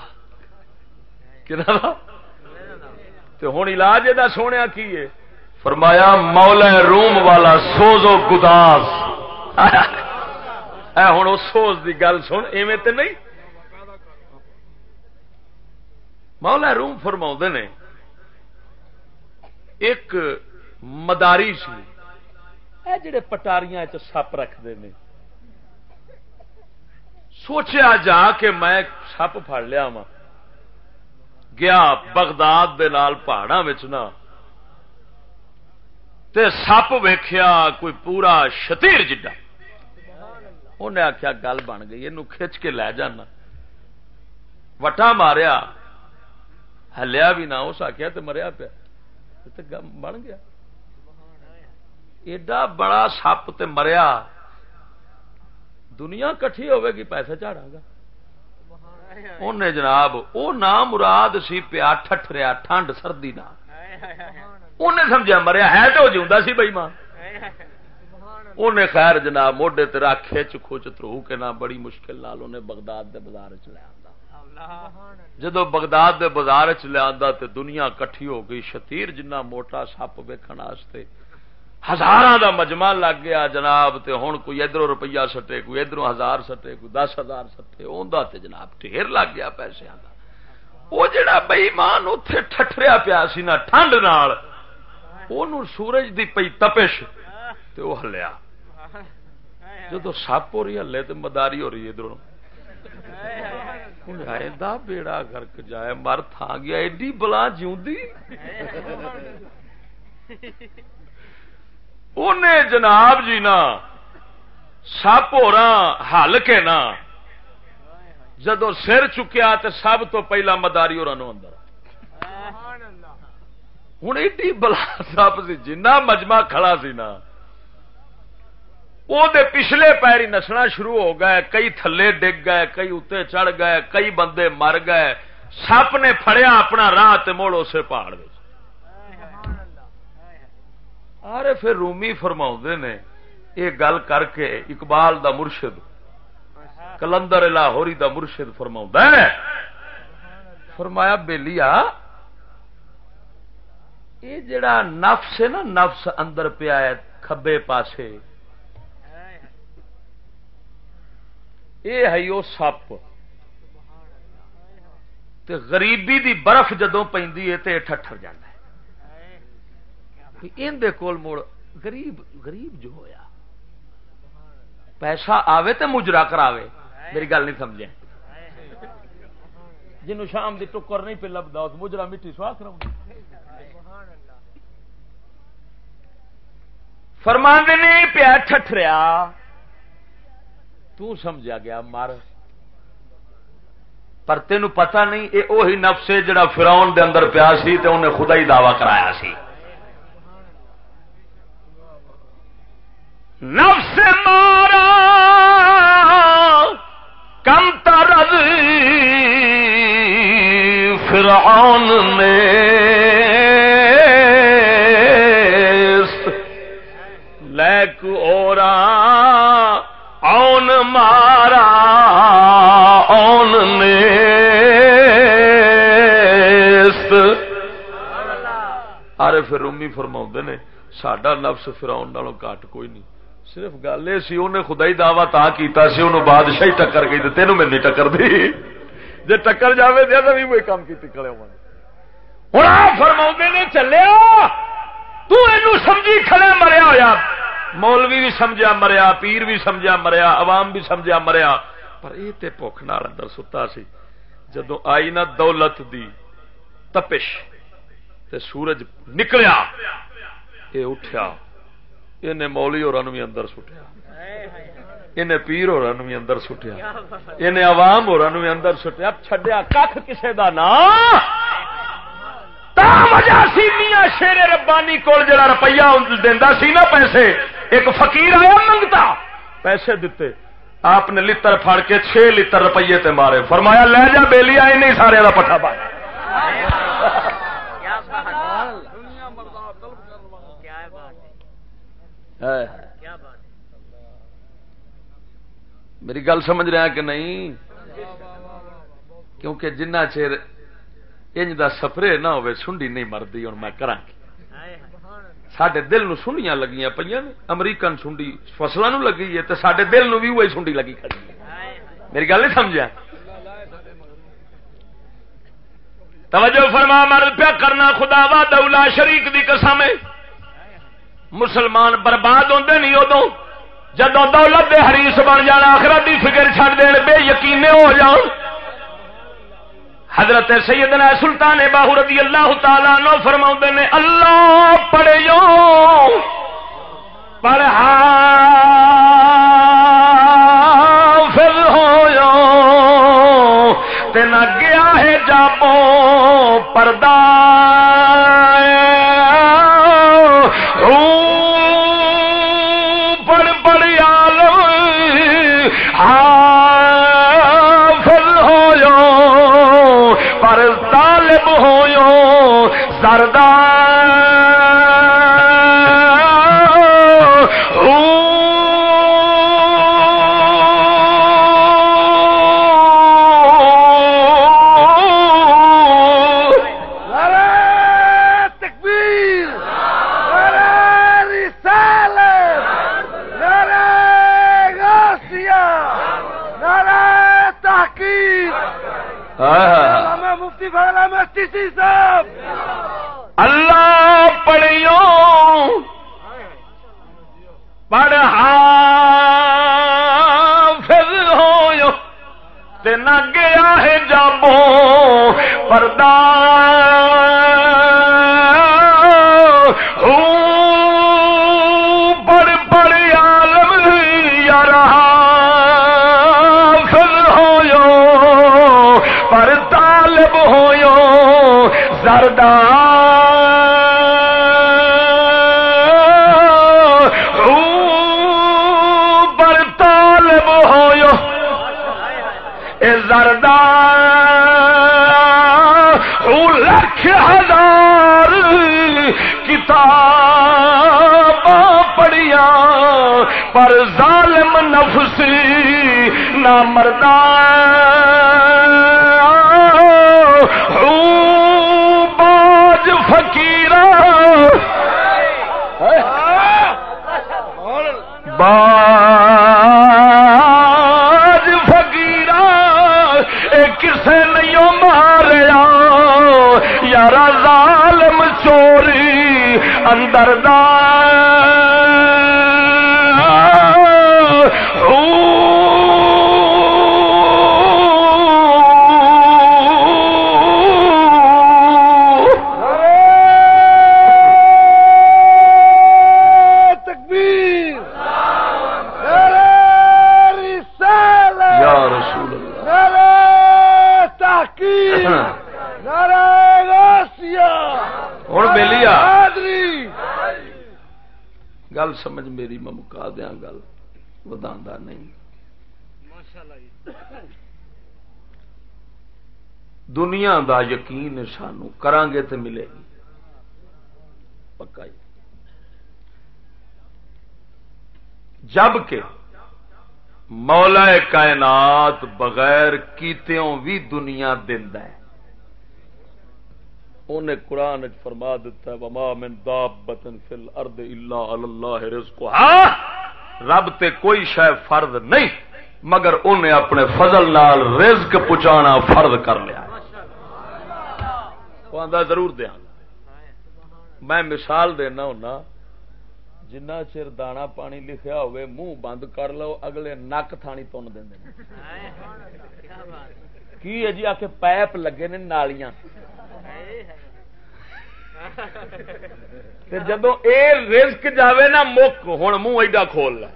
ہوں علاج یہ سونے کی ہے فرمایا مولا روم والا سوزو گداس ہوں اس سوز کی گل سن ایویں تو نہیں مولا روم فرما نے ایک مداری سی اے جڑے پٹاریاں سپ رکھتے ہیں سوچیا جا کہ میں سپ پڑ لیا وا گیا بغداد دے نال پہاڑا نا۔ تے سپ ویخیا کوئی پورا شتیر جڈا۔ انہیں آخیا گل بن گئی یہ کھچ کے لے جانا۔ وٹا ماریا۔ ہلیا بھی نہ اس آخیا تو مریا پیا۔ بن گیا۔ ایڈا بڑا سپ تے مریا۔ دنیا کٹھی ہوے گی، پیسے چاڑا گا۔ انہیں جناب وہ نام مراد سی پیا ٹھٹریا ٹھنڈ سردی نہ انہیں سمجھا مریا ہے تو جیوندا سی بئی ماں انہیں خیر جناب موڈے رکھ کھچ کھچ ترو کے نہ بڑی مشکل نال انہیں بغداد دے بازار چ آندا جدو بغداد دے بازار چ آندا تے دنیا کٹھی ہو گئی شتیر جنہ موٹا سپ ویکھن واسطے ہزار دا مجمع لگ گیا جناب تے ہن کوئی ادھر روپیہ سٹے، کوئی ادھر ہزار سٹے، کوئی دس ہزار سٹے اوندا تے جناب ڈھیر لگ گیا پیسے دا۔ وہ جڑا بئیمان اتے ٹھٹریا پیا سی نا ٹھنڈ نال، اونوں سورج دی پئی تپش تے وہ ہلیا۔ جدو سپ ہو رہی ہلے تو مداری ہو رہی ادھر بیڑا گرک جائے، مر تھا گیا، ایڈی بلا جیوندی انہیں جناب جی نا، سپ ہو رہا ہل کے نا۔ جدو سر چکیا تو سب تو پہلا مداری اور اندر۔ ہوں ایڈی بلا سپ سی، جنہ مجمع کھڑا سی نا۔ وہ پچھلے پیری نسنا شروع ہو گئے، کئی تھلے ڈگ گئے، کئی اتنے چڑھ گئے، کئی بندے مر گئے۔ سپ نے فڑیا اپنا راہ موڑ اسے پہاڑ ارے پھر رومی فرما نے یہ گل کر کے اقبال دا مرشد کلندر لاہوری دا مرشد فرما فرمایا بےلیا یہ جڑا نفس ہے نا نفس اندر پیا ہے کھبے پاسے یہ ہے وہ سپ غریبی دی برف جدو پہ ٹھٹر جانا اندر کول مڑ غریب غریب جو ہویا، پیسہ آوے تے مجرا کراوے، میری گل نہیں سمجھے۔ جنوں شام دی ٹکر نہیں پہ لبدا، اس مجرا مٹی سوا کراؤں فرمان نہیں پیا ٹھٹریا تو سمجھا گیا، مر۔ پر تین پتا نہیں یہ وہی نفس ہے جڑا فراؤن دے اندر پیا سی تے انہیں خدا ہی دعوی کرایا سی۔ نفس مارا کم ترد فرعون نے لیک اورا اون مارا اون رومی فرما نے سڈا نفس فراؤن نالوں کٹ کوئی نہیں۔ صرف گل یہ سی، انہیں خدا ہی دعوی تا کیتا سی، انہوں بادشاہی ٹکر گئی تو تینوں میری ٹکر دی۔ جی ٹکر جائے دیا تو بھی کوئی کام کی کلے ہوں فرما نے چلیا تمجی کھڑے مریا ہوا مولوی بھی سمجھا مریا، پیر بھی سمجھا مریا، عوام بھی سمجھا مریا۔ پر یہ تے بخ نال اندر ستا سی۔ جدو آئی نا دولت دی تپش تے سورج نکلیا یہ اٹھیا۔ انہیں مولی اور بھی اندر سٹیا انہیں پیر اور بھی اندر سٹیا انہیں عوام اور بھی اندر سٹیا چڈیا کھ کسے دا نا وجہ سی میاں شیر ربانی کول جڑا روپیہ دینا سی نا پیسے ایک فقیر آیا منگتا پیسے دیتے آپ نے لتر پھڑ کے چھ لتر روپیے تے مارے فرمایا لے جا بیلی آئی نہیں سارے کا پٹھا پا میری گل سمجھ رہا کہ نہیں؟ کیونکہ جنہ چیر انج دا سفرے نہ ہوئے، سنڈی نہیں مرد ہوں میں کرا سڈے دل نو سنڈیاں لگیاں پہ امریکن سنڈی فصلوں لگی ہے تو سڈے دل نو بھی وہی سنڈی لگی کھڑی میری گل نہیں سمجھا؟ توجہ فرما مرد پیا کرنا خدا وا دولا شریک دی قسم ہے مسلمان برباد ہوتے نہیں ادو جدو دولت دے حریص بن جان آخرت دی فکر چھڑ دین، بے یقینے ہو جان حضرت سیدنا سلطان باہو رضی اللہ تعالی نو فرما نے، اللہ پڑھو پڑھا۔ کسی صاحب۔ اللہ پڑھیوں پڑھا پھر ہو تے نہ گیا ہے جابو پردہ زردہ پر طالب ہویو اے زردہ، او لکھ ہزار کتاب پڑھیا پر ظالم نفسی نہ مردان یقین ہے سانو کران گے تے ملے گی۔ پکا ہی جبکہ مولا کائنات بغیر کیتیوں بھی دنیا دیندا ہے۔ انہیں قرآن فرما دیتا ہے، وما من دابتن فی الارض الا علی اللہ رزقها۔ رب تے کوئی شے فرض نہیں، مگر انہیں اپنے فضل نال رزق پہنچانا فرض کر لیا ہے۔ وہ آندا ضرور دیا۔ میں مثال دینا ہونا، جنہ چر دانا پانی لکھیا ہوئے، منہ بند کر لو، اگلے نک تھانی تن دیں کی ہے جی؟ آ کے پیپ لگے نے نالیاں۔ تے جدو اے رزق جاوے نا، مک ہوں منہ ایڈا کھول لا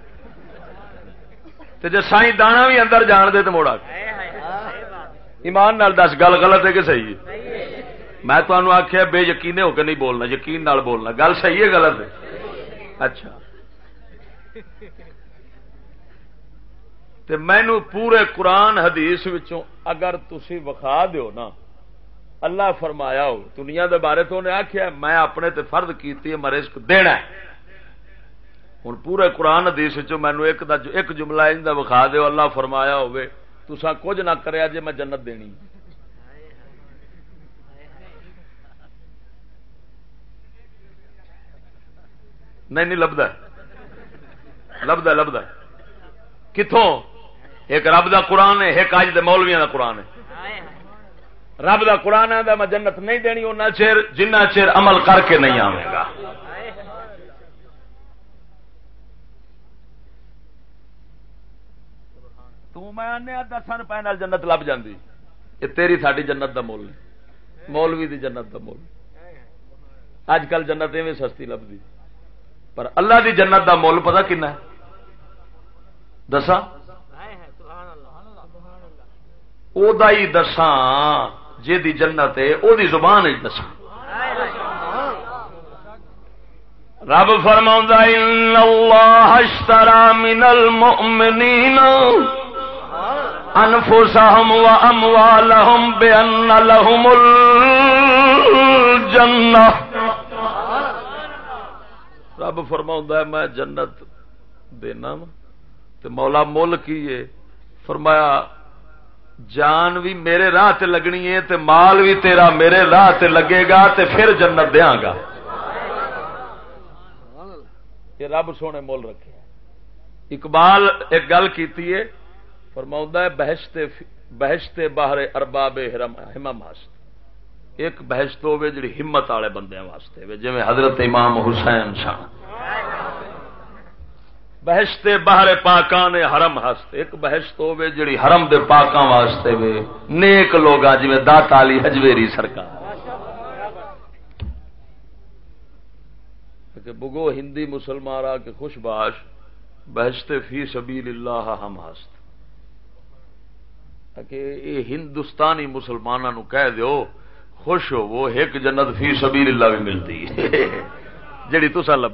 تے جے سائی دانا بھی اندر جان دے تو موڑا ایمان نال دس، گل غلط ہے کہ صحیح ہے؟ میں تمہوں آخیا بے یقینے ہو کے نہیں بولنا، یقین نال بولنا۔ گل صحیح ہے، غلط ہے؟ اچھا۔ تے مینو پورے قرآن حدیث وچوں اگر تسی وکھا دیو نا، اللہ فرمایا ہو، دنیا دے بارے تو انہیں آخیا میں اپنے تے فرد کیتی ہے میں رزق دینا ہے۔ ہوں پورے قرآن حدیث وچوں مینو ایک دا، ایک جملہ ان دا وکھا دیو، اللہ فرمایا ہوئے تسا کچھ نہ کریا جے میں جنت دینی۔ نہیں نہیں لبدا لبدا لبدا کتوں ایک رب دا قرآن ہے، ایک اج دے مولویاں دا قرآن ہے. رب دا قرآن آدھا میں جنت نہیں دینی ان چیر جنہ چیر عمل کر کے نہیں آئے گا. تو میں آنے دس روپئے نال جنت لب جاندی. یہ تیری ساری جنت دا مول مولوی دی جنت دا مول. اج کل جنت ایویں سستی لبدی. پر اللہ دی جنت دا مول پتا کنا ہے؟ دسا او دا ہی دساں جی دی جنت ہے، او دی زبان ہی دساں۔ رب فرما ان اللہ اشترى من المؤمنین انفسهم واموالهم بان لهم الجنه رب فرماؤں ہے، میں جنت دینا تے مولا مول کی ہے۔ فرمایا، جان بھی میرے راہ تے لگنی ہے، تے مال بھی تیرا میرے راہ تے لگے گا، تے پھر جنت دیاں گا یہ رب سونے مول رکھے اقبال ایک گل کیتی ہے فرماؤں ہے بہشتے بہشتے باہر ارباب ہمم ہست۔ ایک بحث تو ہوے جڑی ہمت والے بندے واسطے وے جویں حضرت امام حسین شاہ بحثتے باہر پاکاں نے حرم ہست ایک بحث تو ہوے جڑی حرم دے پاکاں واسطے وے نیک لوگا جویں داتا علی حجویری سرکار۔ کہ بگو ہندی مسلمان آ کے خوش باش بہشتے فی سبیل اللہ ہم ہست۔ کہ یہ ہندوستانی مسلمانوں کہہ دیو خوش ہو، وہ ایک جنت فی سبیل اللہ بھی ملتی جڑی تسا لب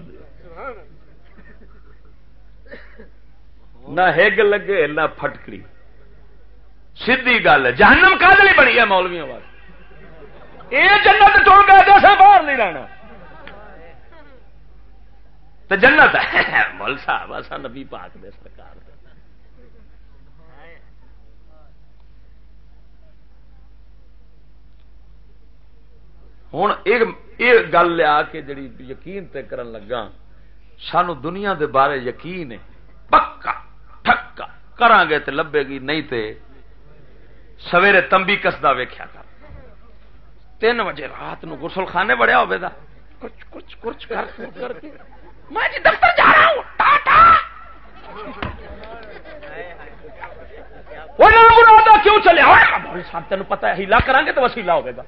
نہ ہگ لگے، نہ پھٹکڑی۔ سیدھی گل ہے، جہنم کا لی بنی ہے مولویوں واسطے یہ جنت ٹوڑ گیا جیسے باہر نہیں رہنا۔ تو جنت ہے۔ مول صاحب ایسا نبی پاک دے سرکار دے ہوں یہ گل لیا کہ جڑی یقین تے کرن لگا سانو دنیا دے بارے یقین ہے پکا ٹھکا کران گے تے لبے گی نہیں تے سویرے تمبی کسدا ویکھیا کر تین بجے رات نو غسل خانے بڑیا ہوے دا کچھ کچھ کچھ کر کر کے میں جی دفتر جا رہا ہوں ٹاٹا کیوں چلے صاحب تین پتا ہیلا کریں گے تو وسیلہ ہوگا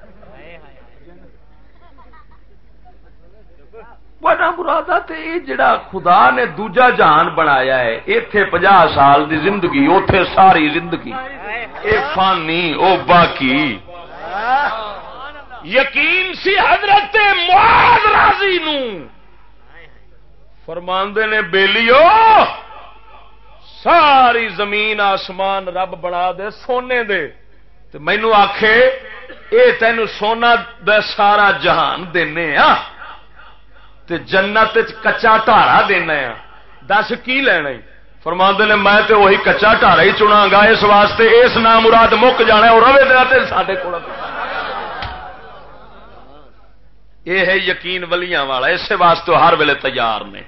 مرادا جڑا خدا نے دوجا جہان بنایا ہے اتے پناہ سال دی زندگی اتے ساری زندگی اے فانی او باقی یقین سی حضرت راضی نو فرماندے نے بیلیو ساری زمین آسمان رب بنا دے سونے دے مینو آخے اے تین سونا دا سارا جہان دینے ہاں تے جنت کچا ٹارا دینا ہاں۔ دس کی لینا فرما نے میں تے وہی کچا ٹارا ہی چنا گا اس واسطے اس نام مراد مک جانا اور روے دیا سارے کو یہ ہے یقین ولیاں والا اس واسطے ہر ویلے تیار نے۔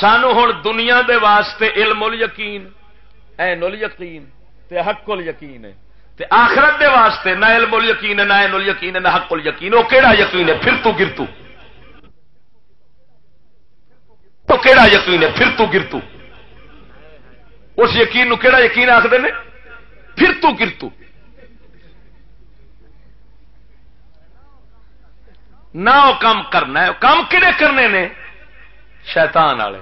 سانو ہوں دنیا دے واسطے علم یقین اے نل یقین تے حق ال یقین ہے۔ تے آخرت دے واسطے نہ علم ال یقین ہے نہ نل یقین ہے نہ حق ال یقین وہ کہڑا یقین ہے؟ پھر تو گرتو۔ تو کہڑا یقین ہے؟ پھر تو گرتو۔ اس یقین نو یقین آخر نے؟ پھر تو گرتو۔ نہ وہ کام کرنا ہے کام کہڑے کرنے نے؟ شیطان والے۔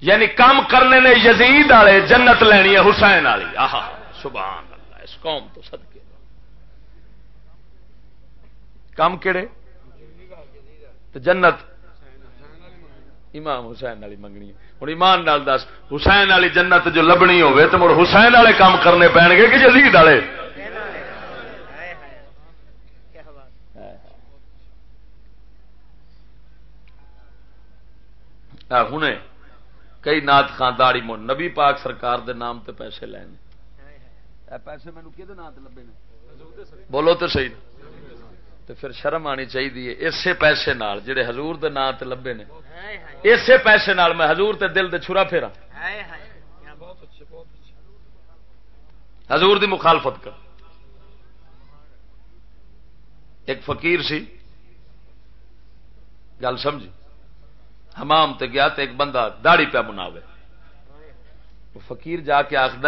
یعنی کام کرنے نے یزید والے، جنت لینی ہے، حسین والی۔ آہا، سبحان اللہ، اس قوم تو صدقے۔ کام کہڑے جنت۔ امام حسین والی منگنی ہوں ایمان نال دس حسین والی جنت جو لبنی ہوے تو مڑ حسین والے کام کرنے پے گے کہ جزید والے؟ ہوں کئی نات خانداری مڑ نبی پاک سرکار دے نام تے پیسے لینے پیسے مینو کہ بولو تو صحیح۔ تو پھر شرم آنی چاہیے اسی پیسے نال جڑے حضور دے نام تے لبے نے۔ اسی پیسے نال میں حضور تے دل دے چھرا پھیرا حضور دی مخالفت کر۔ ایک فقیر سی گل سمجھی۔ حمام تے گیا تے ایک بندہ داڑی پیا مناوے۔ فقیر جا کے آخد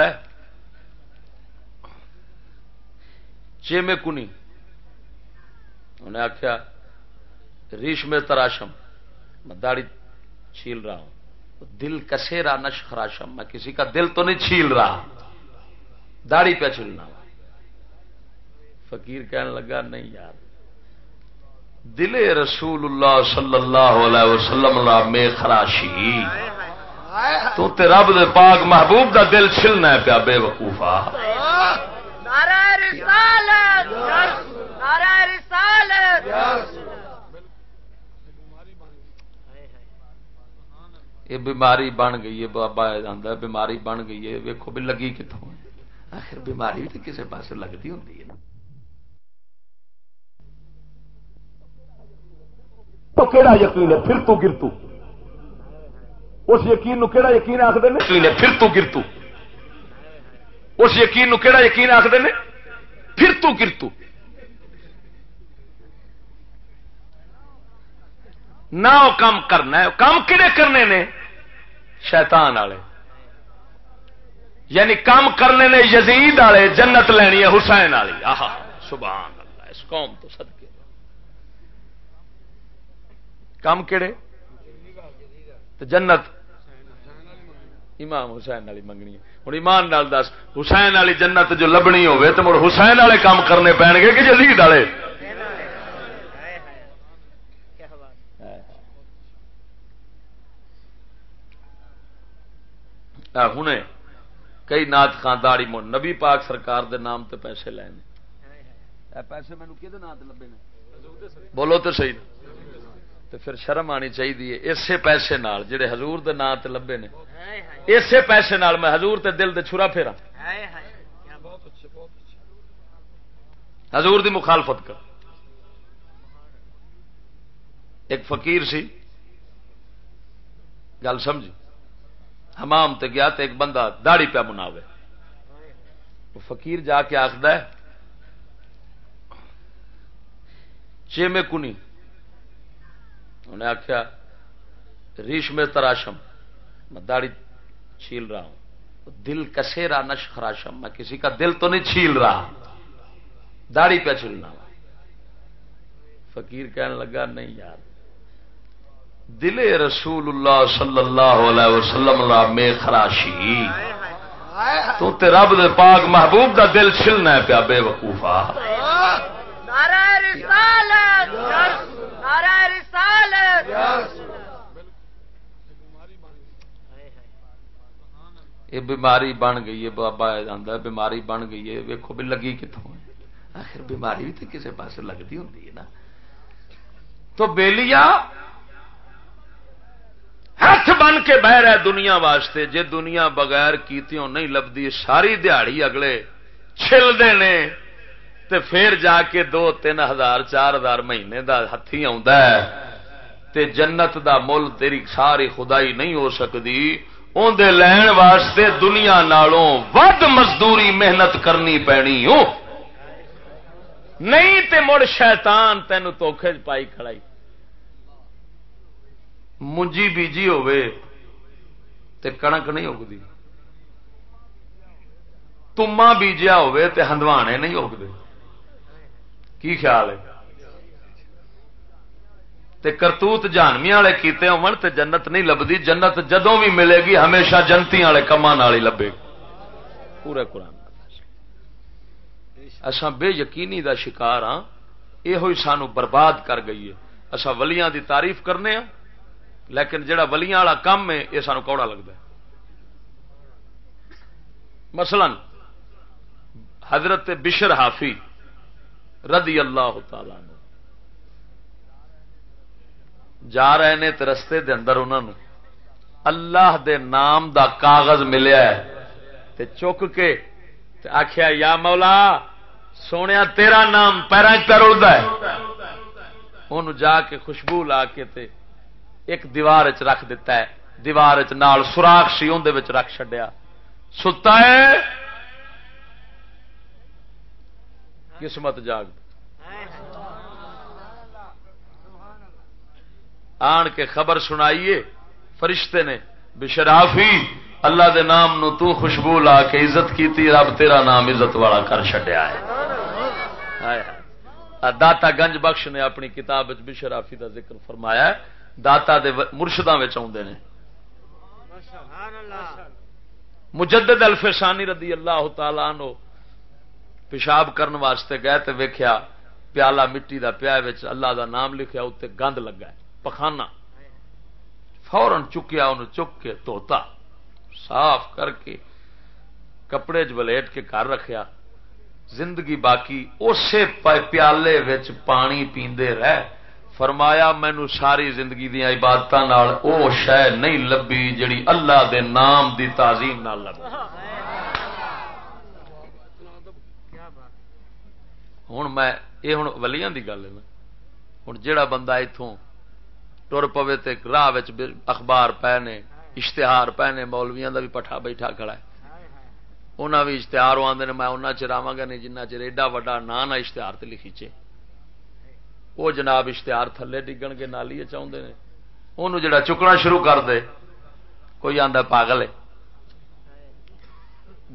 چیمے کنی انہیں آخیا ریش میں تراشم، میں داڑھی چھیل رہا ہوں۔ دل کسے رہا نش خراشم میں کسی کا دل تو نہیں چھیل رہا۔ داڑھی پہ چھیلنا فقیر کہنے لگا، نہیں یار۔ دل رسول اللہ صلی اللہ علیہ وسلم میں خراشی۔ تو تے رب دے پاک محبوب دا دل چھلنا ہے پیا، بے وقوفا نعرہ رسالت۔ نعرہ رسالت یہ بیماری بن گئی ہے بابا آتا بیماری بن گئی ہے۔ ویکو بھی لگی کتوں آخر بیماری تو کسی پاس لگتی ہوں تو کیڑا یقین ہے؟ پھر تو گرتو۔ اس یقین نو کیڑا یقین آخر یقین ہے پھر تو گرتو۔ اس یقین نو کیڑا یقین آخر نے؟ پھر تو گرتو۔ نہ وہ کام کرنا ہے. کام کہڑے کرنے نے؟ شیطان والے. یعنی کام کرنے نے یزید والے، جنت لینی ہے حسین والی. آہ سبحان اللہ، اس قوم تو صدقے. کام کہڑے تو جنت امام حسین والی منگنی ہے. ہوں ایمان نال دس، حسین والی جنت جو لبنی ہوے تو مڑ حسین والے کام کرنے پین گے کہ جزید والے؟ ہوں کئی نات خان داڑی مڑ نبی پاک سرکار دے نام تے پیسے لے پیسے مینو کہ نام لبے نے؟ بولو تو صحیح۔ تو پھر شرم آنی چاہیے اسی پیسے نال جڑے حضور دے نام تے لبے نے۔ اسی پیسے نال میں حضور تے دل دے چھرا پھیرا حضور دی مخالفت کر۔ ایک فقیر سی گل سمجھی۔ حمام تے گیا تے ایک بندہ داڑی پیا مناوے۔ وہ فقیر جا کے آخد چے میں کنی؟ انہیں آخیا ریش میں تراشم، میں داڑھی چھیل رہا ہوں۔ دل کسیرا نش خراشم میں کسی کا دل تو نہیں چھیل رہا۔ داڑھی پہ چھیلنا فقیر کہنے لگا، نہیں یار دل رسول اللہ صلی اللہ علیہ وسلم لا میں خراشی۔ تو تے رب دے پاک محبوب دا دل چھلنا ہے پیا بے وقوفا۔ یہ بیماری بن گئی ہے بابا آتا بیماری بن گئی ہے۔ ویکو بھی لگی کتوں آخر بیماری بھی تو کسی پاس لگتی ہوں نا۔ تو بیلیا ہاتھ بن کے بہ رہا دنیا واسطے، جے دنیا بغیر کیتیوں نہیں لبدی، ساری دیہڑی اگلے چھلتے نے تے پھر جا کے دو، تین ہزار، چار ہزار مہینے دا ہاتھی تے جنت دا مل تیری ساری خدائی نہیں ہو سکتی اندر لین واسطے دنیا نالوں ود مزدوری محنت کرنی پینی۔ ہو نہیں تے مڑ شیطان تین توکھے پائی کھڑائی۔ منجی بیجی ہوے تے کنک نہیں اگتی تما بیجیا ہوے تے ہندوانے نہیں اگتے کی خیال ہے تے کرتوت جانوی والے کیتے ہون تے جنت نہیں لبدی جنت جدوں بھی ملے گی ہمیشہ جنتی والے کما ہی لبے گی پورے قرآن اساں بے یقینی دا شکار ہاں یہ سانو برباد کر گئی ہے اصا ولیاں دی تعریف کرنے ہاں لیکن جڑا ولیاں والا کام ہے، یہ سانو کوڑا لگتا ہے۔ مثلا، حضرت بشر حافی رضی اللہ تعالی جا رہے نے تو رستے دے اندر انہوں اللہ دے نام دا کاغذ ملیا ہے۔ تے چک کے تے آخیا یا مولا سونے تیرا نام پیروں پیر اڑتا ہے۔ ان جا کے خوشبو لا کے تے ایک دیوار چ رکھ دیتا ہے۔ دیوار چ نال سوراخ سی اندر رکھ چڈیا ستا ہے قسمت جاگ۔ آن کے خبر سنائیے۔ فرشتے نے بشرافی اللہ دے نام نو تو خوشبو لا کے عزت کیتی، رب تیرا نام عزت والا کر چڈیا ہے۔ داتا گنج بخش نے اپنی کتاب بشرافی دا ذکر فرمایا ہے۔ داتا دے مرشداں آدھے نے۔ مجدد الفسانی رضی اللہ تعالی نو پیشاب کرن واسطے گئے تے ویکھیا پیالہ مٹی دا پیا اللہ دا نام لکھیا اتنے گند لگا ہے پخانا فورن چکیا ان چک کے توتا صاف کر کے کپڑے چ ولیٹ کے گھر رکھیا۔ زندگی باقی اسی پیالے وچ پانی پیندے رہ فرمایا، مینو ساری زندگی دیا عبادت او شہ نہیں لبھی جڑی اللہ دے نام دی تعظیم نہ لبھی. ہوں میں یہ ہوں ولیاں دی گل ہے نا۔ ہوں جہا بندہ اتوں تر پوے تے راہ اخبار پے نے اشتہار پے نے مولویاں دا بھی پٹھا بیٹھا کھڑا ہے۔ انہاں بھی اشتہار آدھے نے، میں انہیں چر آواں گا نہیں، جنہ چر ایڈا وڈا نا نہ اشتہار تے لکھی چے۔ وہ جناب اشتہار تھلے ڈگن کے نالی چاہتے ہیں انہوں جڑا چکنا شروع کر دے، کوئی آدھا پاگل ہے؟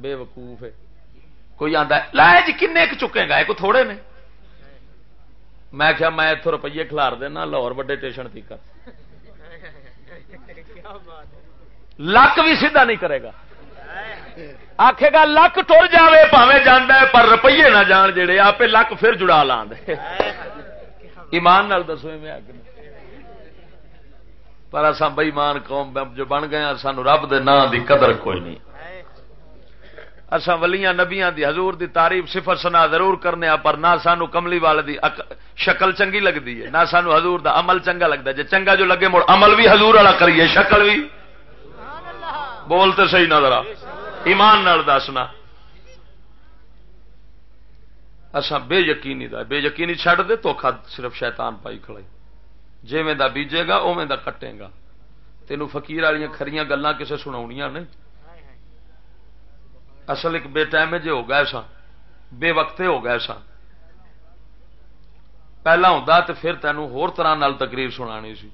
بے وقوف ہے۔ کوئی آتا لا جی کن چکے گا، ایک تھوڑے نے۔ میں کیا میں اتوں روپیے کھلار دینا، لاہور وڈے اسٹیشن تک لک بھی سیدھا نہیں کرے گا۔ آخے گا، لک ٹر جائے پاوے جانا پر روپیے نہ جان جڑے آپ لک پھر جڑا لا دے ایمان نال دسو میں پر اصا بئیمان قوم جو بن گئے سانو رب دے نا دی قدر کوئی نہیں۔ اصا ولیاں نبیاں دی حضور دی تعریف صفر سنا ضرور کرنے پر نہ سانو کملی والے دی شکل چنگی لگتی ہے نہ سانو حضور دا عمل چنگا لگتا ہے۔ جی چنگا جو لگے مڑ عمل بھی حضور والا کریے شکل بھی بولتے صحیح نہ ذرا ایمان نال دسنا اصا بے یقینی دا بے یقینی چھڈ دے تو صرف شیطان پائی کھڑائی جی میں دا بیجے گا او میں دا کٹے گا۔ تینوں فقیر والی کھڑیاں گلاں کسے سناونیاں نہیں۔ اصل ایک بے ٹائم جے ہو گئے سا بے وقتے ہو گئے سا پہلا ہوں تو پھر تینوں ہور طرح نال تقریر سنانی سی۔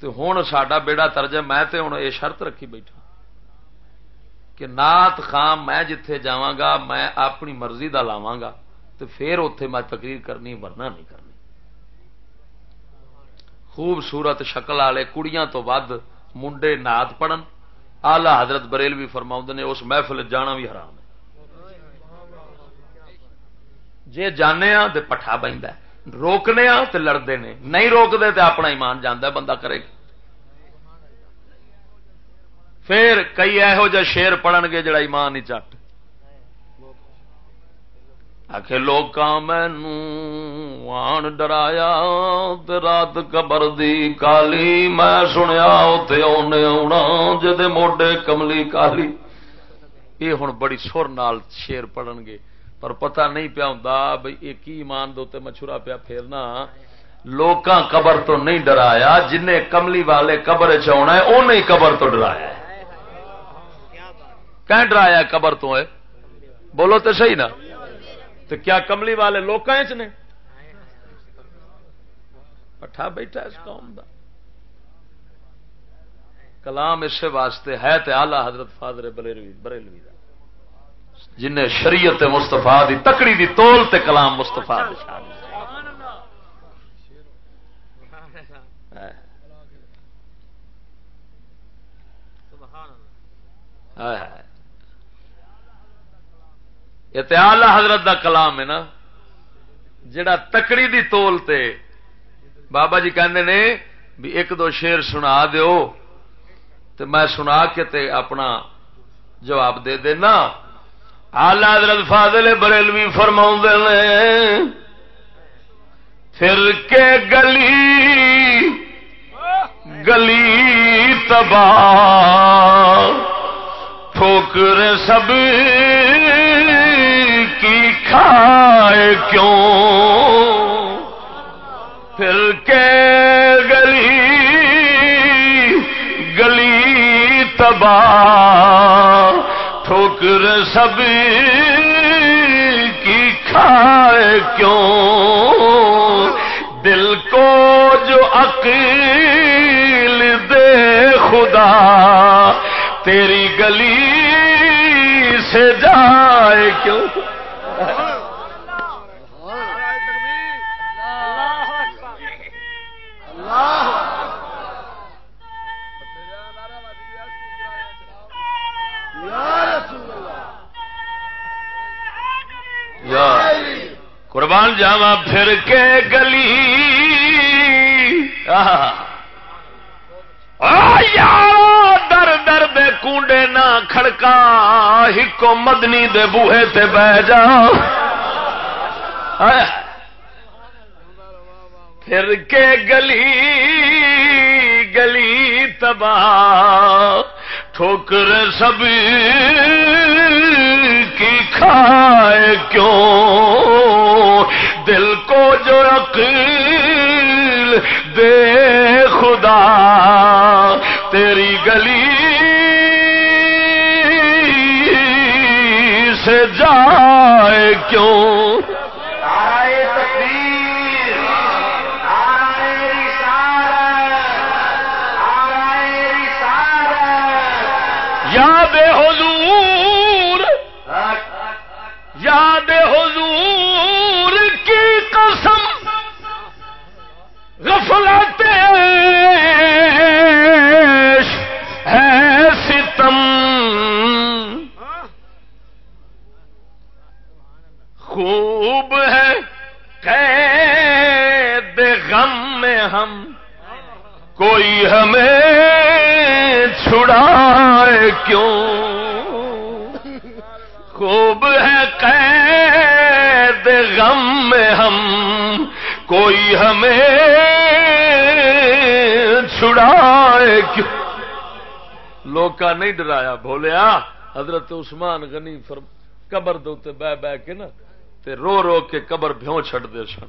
تو ہوں سڈا بیڑا ترجہ میں تے ہوں یہ شرط رکھی بیٹھا۔ کہ نات خام میں جتھے جاواں گا میں اپنی مرضی دا لاواں گا تو پھر اتے میں تقریر کرنی، ورنہ نہیں کرنی۔ خوبصورت شکل والے کڑیاں تو ود منڈے نات پڑھن۔ آلہ حضرت بریل بھی فرما نے، اس محفل جانا بھی حرام ہے۔ جی جانے تو پٹھا بہتا روکنے تو لڑتے ہیں نہیں روکتے تو اپنا ایمان جانا بندہ کرے گا۔ پھر کئی یہو جہ شیر پڑھن گے جڑا ایمان ہی چٹ۔ آخ لوگ مینو آن ڈرایا رات قبر دی کالی۔ میں سنیا اتنے آنا جد موڈے کملی کالی۔ یہ ہوں بڑی سر نال شیر پڑھن گے۔ پر پتہ نہیں پیا ہوں بھائی یہ کی ایمان دے مچھورا پیا پھیرنا۔ لوکاں قبر تو نہیں ڈرایا جن کملی والے قبر چنا ہے انہیں قبر تو ڈرایا کہ ڈرایا قبر تو ہے۔ بولو تو صحیح نا۔ تو کیا کملی والے لوگ نے؟ پٹھا بیٹھا اس قوم دا۔ کلام اسے واسطے ہے تے آلہ حضرت فادر بریلوی بریلوی دا۔ جن شریعت مستفا دی تکڑی دی تول تے کلام مستفا اتحال حضرت دا کلام ہے نا، جڑا تکڑی دی تول تے بابا جی کہندے نے بھی ایک دو شیر سنا دیو، تے میں سنا کے تے اپنا جواب دے دینا۔ آلہ حضرت فاضل بریلوی فرما نے، پھر کے گلی گلی تباہ، ٹھوکر سب کی کیوں؟ پھر کے گلی گلی تباہ، ٹھوکر سب کی کھائے کیوں؟ دل کو جو عقیل دے خدا، تیری گلی سے جائے کیوں؟ قربان جاوا پھر کے گلی! یار در در دے کنڈے نہ کھڑکا، ہکو مدنی دے بوہے تے بہ جا پھر کے گلی گلی تباہ، ٹھوکر سب کی کھائے کیوں؟ دل کو جو عقل دے خدا، تیری گلی سے جائے کیوں؟ لوگ کا نہیں ڈرایا بولیا حضرت عثمان غنی فرم، قبر دے بہ بہ کے نا، تے رو رو کے قبر بھیوں چھڑ دے سن۔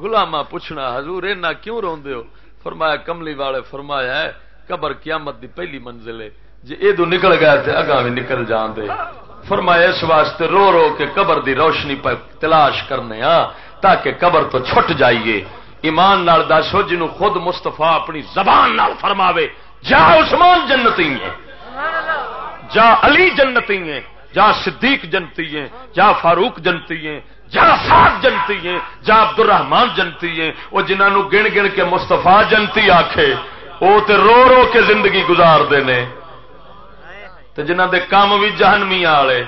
غلامہ پوچھنا، حضور اینا کیوں روندے ہو؟ فرمایا، کملی والے فرمایا ہے، قبر قیامت دی پہلی منزل ہے۔ جی ادو نکل گیا تے اگاں بھی نکل جان دے۔ فرمایا، اس واسطے رو رو کے قبر دی روشنی پہ تلاش کرنے ہاں تاکہ قبر تو چھٹ جائیے۔ ایمان نال دسو جنو خود مستفا اپنی زبان نال فرماوے، جا عثمان جنتی ہیں۔ جا علی جنتی ہیں جا صدیق جنتی ہیں جا فاروق جنتی ہیں جا سات جنتی ہیں جا عبد الرحمان جنتی ہیں وہ جنہوں گن گن کے مستفا جنتی آخے وہ تے رو رو کے زندگی گزار دے تے جنہ دے کام بھی جہنمی والے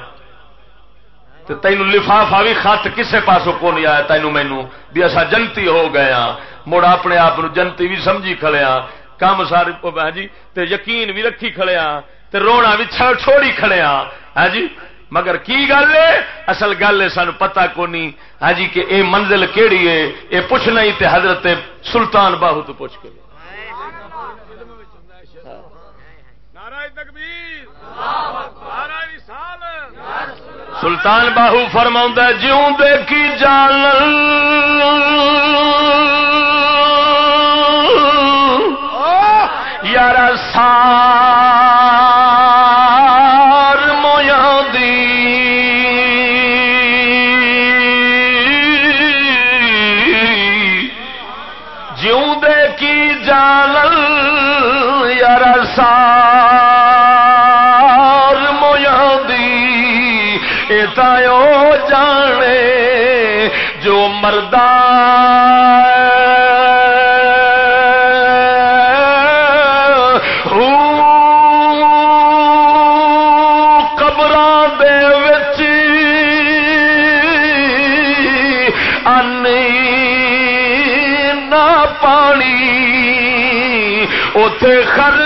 تے لفافا بھی خط کسے پاسوں کو نہیں آیا تینو مینو بھی اصا جنتی ہو گیا ہاں۔ مڑ اپنے آپ جنتی بھی سمجھی کھڑیا ہاں۔ کام سارے جی تے یقین بھی رکھی کھڑیا تے رونا بھی چھوڑی کھڑیا ہاں جی؟ مگر کی گل ہے؟ اصل گل ہے سان پتا کو نہیں ہاں جی کہ اے منزل کیڑی ہے؟ اے پوچھنا ہی تے حضرت سلطان باہو تو پوچھ کے۔ سلطان باہو فرما جیوں دے کی جان۔ یار سار سار مویا دی اتاو جانے جو مردان قبر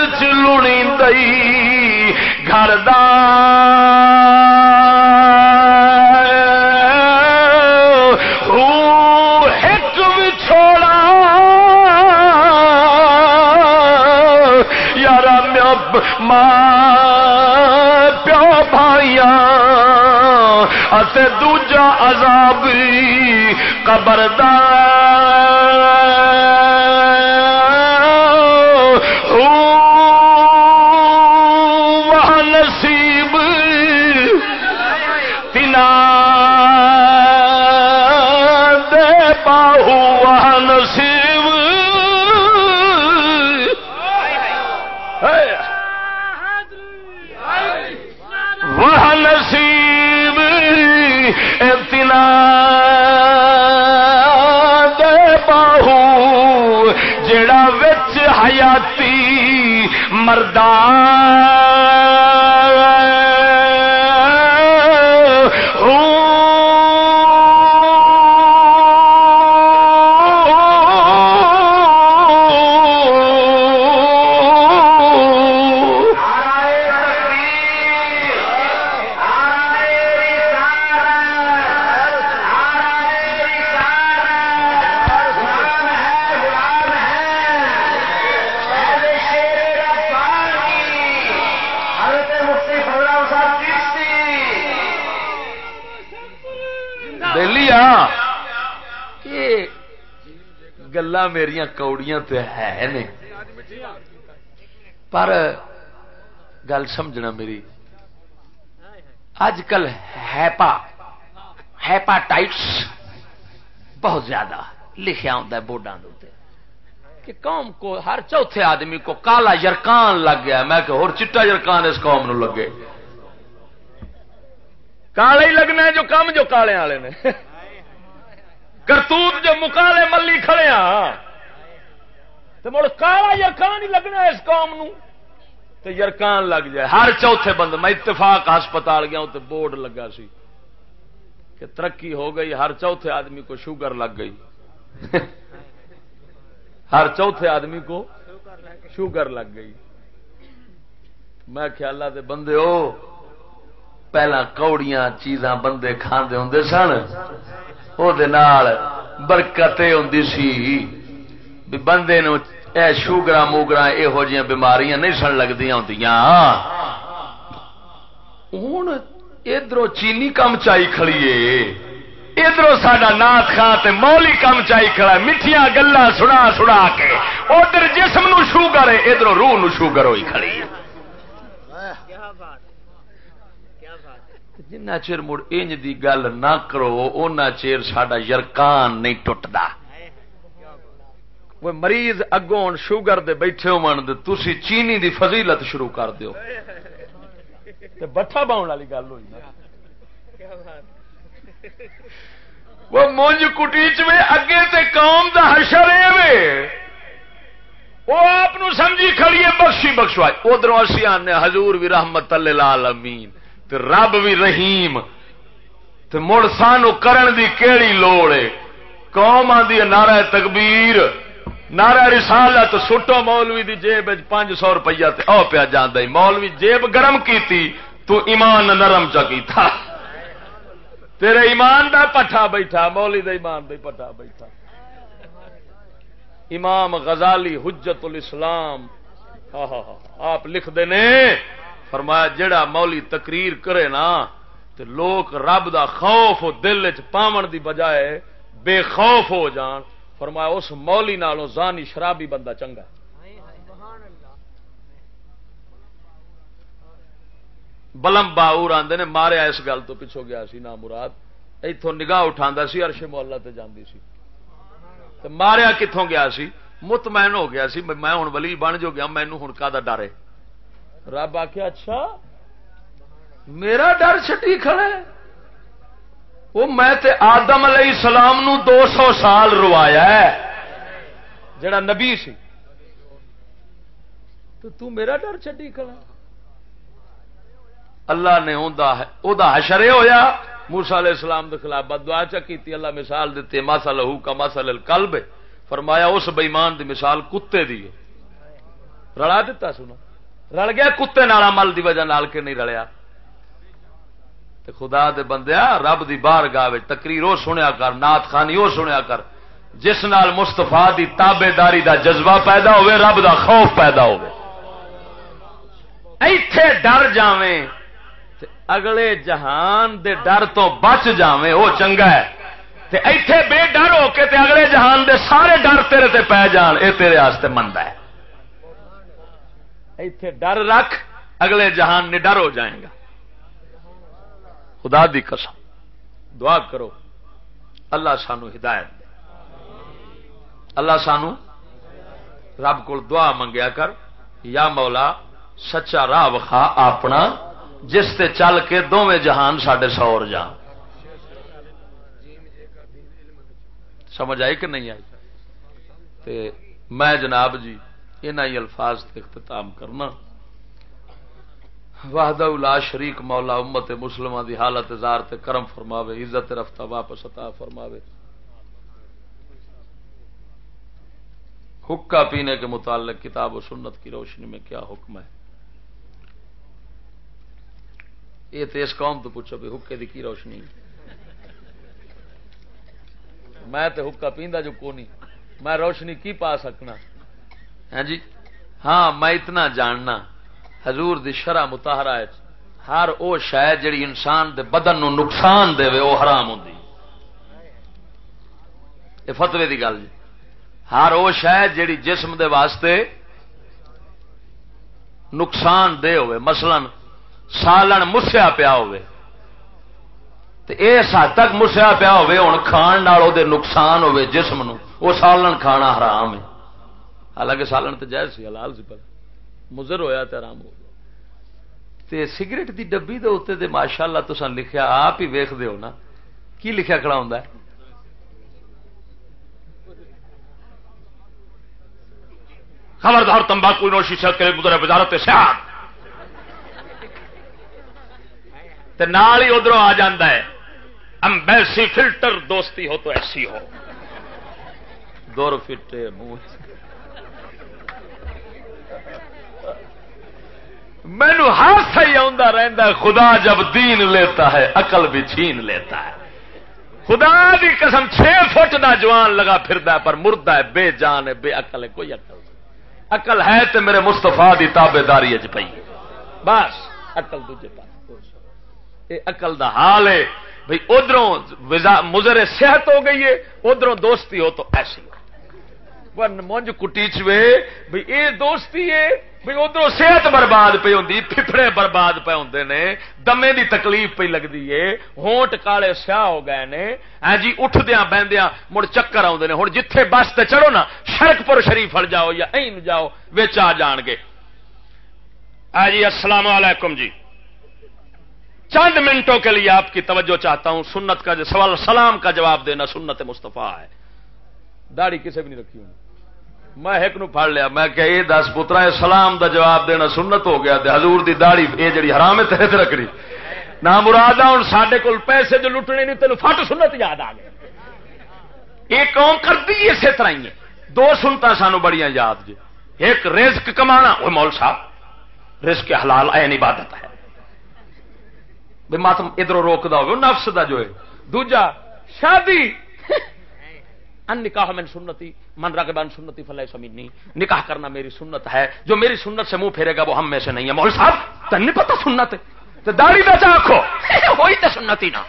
ماں پیو بھائیاں اتے دوجا عذاب قبردار۔ مردان میرا تو ہے نے۔ پر گل سمجھنا میری اج کل ہیپا، ہیپاٹائٹس بہت زیادہ لکھا ہوں بورڈوں کے کہ قوم کو، ہر چوتھے آدمی کو کالا یرکان لگ گیا۔ میں کہ اور چٹا یرکان اس قوم نو لگے۔ کالے ہی لگنا ہے جو کام جو کالے والے نے۔ کرتوت جو مکالے ملی کھڑے ہاں۔ تو مڑ کالا یرکان ہی لگنا اس قوم نو۔ تو یرکان لگ جائے۔ ہر چوتھے بند میں اتفاق ہسپتال گیا تو بورڈ لگا سی کہ ترقی ہو گئی، ہر چوتھے آدمی کو شوگر لگ گئی۔ ہر چوتھے آدمی کو شوگر لگ گئی۔ میں خیال دے بندے ہو، پہلا کوڑیاں چیزاں بندے کھاندے ہوں سن وہ برکت ہوں سی۔ بندے نو اے شوگر موگرا یہو جی بیماریاں نہیں سن لگتی ہوں ہوں ادھر چینی کم چائی کھڑیے ادھر ساڈا نات خان مولی کم چائی کھڑا میٹھیا گلا سنا سنا کے۔ ادھر جسم نو شوگر ہے ادھر روح نو شوگر ہوئی کھڑی ہے جنا چر مڑ انج دی گل نہ کرو اُنہ چیر ساڈا یرکان نہیں ٹوٹتا وہ مریض اگوں شوگر دے بیٹھے ہو تسی چینی دی فضیلت شروع کر دیو۔ تے بٹھا باؤن والی گل ہوئی نا۔ وہ مونج کٹیچ میں اگے تے قوم دا حشر ہے وہ آپ سمجھی کھڑی ہے، بخشی بخشوائی۔ ادھر اسی آنے، حضور بھی رحمت اللہ امین تے رب بھی رحیم۔ تے مڑ سانو کرن دی کیڑی لوڑ ہے۔ قوم آدھی نعرہ تکبیر۔ نعرہ رسالت سٹو مولوی دی جیب پانچ سو روپیہ تے او پیا جانا مولوی جیب گرم کی تو ایمان نرم چکی تھا تیرے ایمان دا پٹھا بیٹھا، مولی دا ایمان دا پٹھا بیٹھا۔ امام غزالی حجت الاسلام آپ لکھ دینے فرمایا جڑا مولی تقریر کرے نا تو لوگ رب دا خوف دل چ پاون دی بجائے بے خوف ہو جان۔ فرمایا، اس مولی نالوں زانی شرابی بندہ چنگا۔ بلم باور آدھے نے، ماریا اس گل تو پچھو گیا سی نا مراد۔ اتوں نگاہ اٹھا سی ارش محلہ تے جاندی سی۔ تے ماریا کتوں گیا سی؟ مطمئن ہو گیا سی، میں ہوں ولی بن جو گیا مینو ہوں کا ڈر ہے۔ رب آخیا اچھا میرا ڈر چٹی کھڑے وہ میں تے آدم علیہ السلام نو دو سو سال روایا ہے۔ جڑا نبی سی۔ تو تو میرا ڈر چڈی کھڑا۔ اللہ نے حشرے ہویا۔ موسا علیہ السلام کے خلاف بدوا چکی اللہ مثال دیتی ماسا لہو کا ماسا کلب فرمایا، اس بئیمان دی مثال کتے دی رلا دیتا سنو۔ رل گیا کتے نال عمل دی وجہ نال کے نہیں رلیا۔ تے خدا دے بندیا رب دی باہر گاہ تقریر وہ سنیا کر نات خانی وہ سنیا کر۔ جس نال مستفا دی تابے داری دا جذبہ پیدا ہوئے، رب دا خوف پیدا ہوئے۔ ایتھے ڈر جاویں اگلے جہان دے ڈر تو بچ جاوے وہ چنگا ہے۔ تے ایتھے بے ڈر ہو کے تے اگلے جہان دے سارے ڈر تیرے تے پی جان، اے تیرے آستے مند ہے۔ ایتھے ڈر رکھ، اگلے جہان نے ڈر ہو جائیں گا۔ خدا دی قسم، دعا کرو، اللہ سانو ہدایت دے۔ اللہ سانو رب کو دعا منگیا کر، یا مولا، سچا راہ وکھا اپنا، جس تے چل کے دونوں جہان سڈے سور جان۔ سمجھ آئی کہ نہیں آئی؟ تے میں جناب جی ان الفاظ تے اختتام کرنا۔ واہد الا شریک مولا امت مسلمہ دی حالت زار تے کرم فرماوے، عزت رفتہ واپس عطا فرماوے۔ حکا پینے کے متعلق کتاب و سنت کی روشنی میں کیا حکم ہے؟ یہ تو اس قوم تو پوچھو بھی حکے کی کی روشنی؟ میں تو حکا پیندا جو کو نہیں، میں روشنی کی پا سکنا؟ ہاں جی ہاں میں اتنا جاننا۔ حضور دی شرح متحرا ہر او شاید جڑی انسان دے بدن نو نقصان دے وہ حرام ہوں یہ فتوی کی گل جی۔ ہر وہ شہ جیڑی جسم دے واسطے نقصان دہ ہوئے مثلا سالن مسیا پیا ہوئے اس حد تک مسیا پیا ہوئے ہوں کھان دے نقصان ہوئے جسم نو۔ وہ سالن کھانا حرام ہے۔ حالانکہ سالن تو جائز سی، حلال سی، پر مضر ہویا تو آرام ہو تے سگریٹ دی ڈبی دے اتنے دے ماشاء اللہ تو لکھیا آپ ہی ویخ ہو نا۔ کی لکھیا کھڑا ہوں خبردار تمباکو نوشی صحت کے گزرے وزارت صحت۔ تے نال ہی ادھر آ جاندہ ہے۔ امبیسی فلٹر دوستی ہو تو ایسی ہو۔ دور فٹے منہ مینو ہر صحیح آتا رہتا ہے، خدا جب دین لیتا ہے، عقل بھی چھین لیتا ہے۔ خدا بھی قسم چھ فٹ دا جوان لگا پھر پر مردہ ہے، بے جان ہے، بے عقل ہے، کوئی عقل عقل ہے تو میرے مستفا کی تابے داری اچ پی بس، عقل دوجے پاس یہ عقل دا حال ہے بھائی ادھر مزر صحت ہو گئی ہے ادھر دوستی ہو تو ایسی مونج کٹی چوے بھائی یہ دوستی ہے بھائی ادھر صحت برباد پی ہوں پھپڑے برباد پہ ہوں نے، دمے دی تکلیف پی لگتی ہے، ہونٹ کالے سیاہ ہو گئے نے ہاں جی اٹھدیا بہدیا مڑ چکر آتے ہیں ہوں جتھے بس تے چڑھو نا، سڑک پر شریف ہل جاؤ یا این جاؤ بچ آ جان گے۔ ہاں جی السلام علیکم جی۔ چند منٹوں کے لیے آپ کی توجہ چاہتا ہوں، سنت کا سوال، سلام کا جواب دینا سنت مستفا ہے۔ داڑھی کسی بھی نہیں رکھی ہوں میں ایک نو پڑ لیا، میں کہ یہ دس پترا سلام دا جواب دینا سنت ہو گیا حضور دی داڑھی یہ جڑی حرام ہے تیرے رکھنی۔ نہ مراد ہوں سڈے کول پیسے جو لٹنے نہیں تین فٹ سنت یاد آ گئے۔ یہ قوم کرتی اسی طرح ہی دو سنتا سانو بڑی یاد جی۔ ایک رزق کمانا وہ مول صاحب، رزق حلال این عبادت ہے۔ بھائی ماتم ادھر روکتا ہو نفس دا جو ہے۔ دوجا، شادی ان نکاح من سنتی، من رگ بن سنتی فلح سمینی نکاح کرنا میری سنت ہے، جو میری سنت سے منہ پھیرے گا وہ ہم میں سے نہیں ہے۔ مول صاحب تن نہیں پتا سنت تو داڑھی بچا آخو وہی تو سنتی نا۔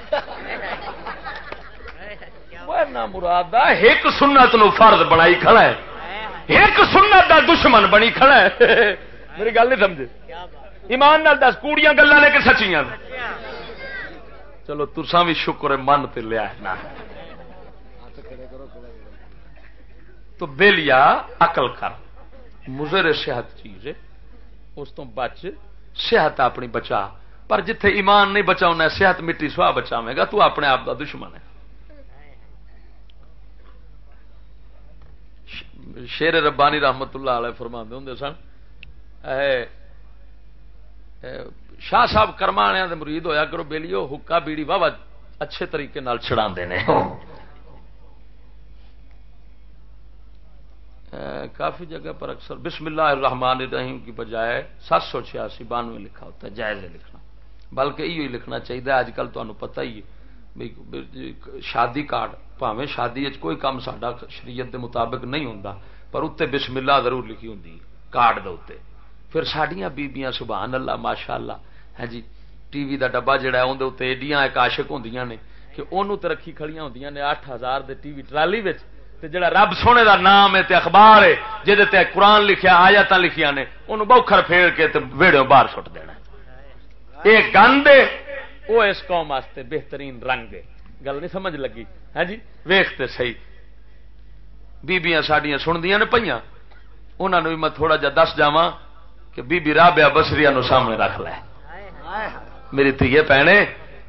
مراد ایک سنت نو فرض بنائی کھڑا ہے۔ ایک سنت دا دشمن بنی کھڑا ہے۔ میری گل نہیں سمجھے؟ ایمان نال دس، کوڑیاں گلا نے کہ سچیاں۔ چلو ترساں بھی شکر من تے لیا ہے نا۔ تو بےلیا اقل کر۔ مزر صحت چیز اس تو بچ صحت اپنی بچا۔ پر جتھے ایمان نہیں بچا صحت مٹی سواہ بچاوے گا۔ تو اپنے آپ کا دشمن ہے۔ شیر ربانی رحمت اللہ علیہ فرما ہوں سن۔ شاہ صاحب کرما مرید ہویا کرو بےلیو حکا، بیڑی، واہ اچھے طریقے چڑا کافی جگہ پر اکثر بسم اللہ الرحمن الرحیم کی بجائے سات سو چھیاسی بانوے لکھا ہوتا ہے، جائز لکھنا۔ بلکہ یہ لکھنا چاہیے اج کل تمہیں پتا ہی ہے شادی کارڈ پاوے شادی کوئی کام سڈا شریعت دے مطابق نہیں ہوں پر اتنے بسم اللہ ضرور لکھی ہوں کارڈ دے پھر سڈیا بیبیاں، سبحان اللہ ماشاء اللہ ہے ہاں جی ٹی وی کا ڈبا جہا اندر ایڈیاں ایک آشک ہوں نے کہ انہوں تو رکھی کھڑیاں ہوں نے اٹھ ہزار ٹی وی ٹرالی جڑا رب سونے دا نام ہے تے اخبار ہے جہد قرآن لکھیا آیات لکھیا نے انہوں بوکھر پھیر کے ویڑے باہر سٹ دینا یہ گند وہ اس قوم واسطے بہترین رنگ ہے۔ گل نہیں سمجھ لگی؟ ہے جی؟ ویختے سی بیبیاں سڈیا سندیاں نے پہ انہوں نے بھی میں تھوڑا جا دس جا کہ بی بی رابیا بسری نو سامنے رکھ لے۔ میری تیے پینے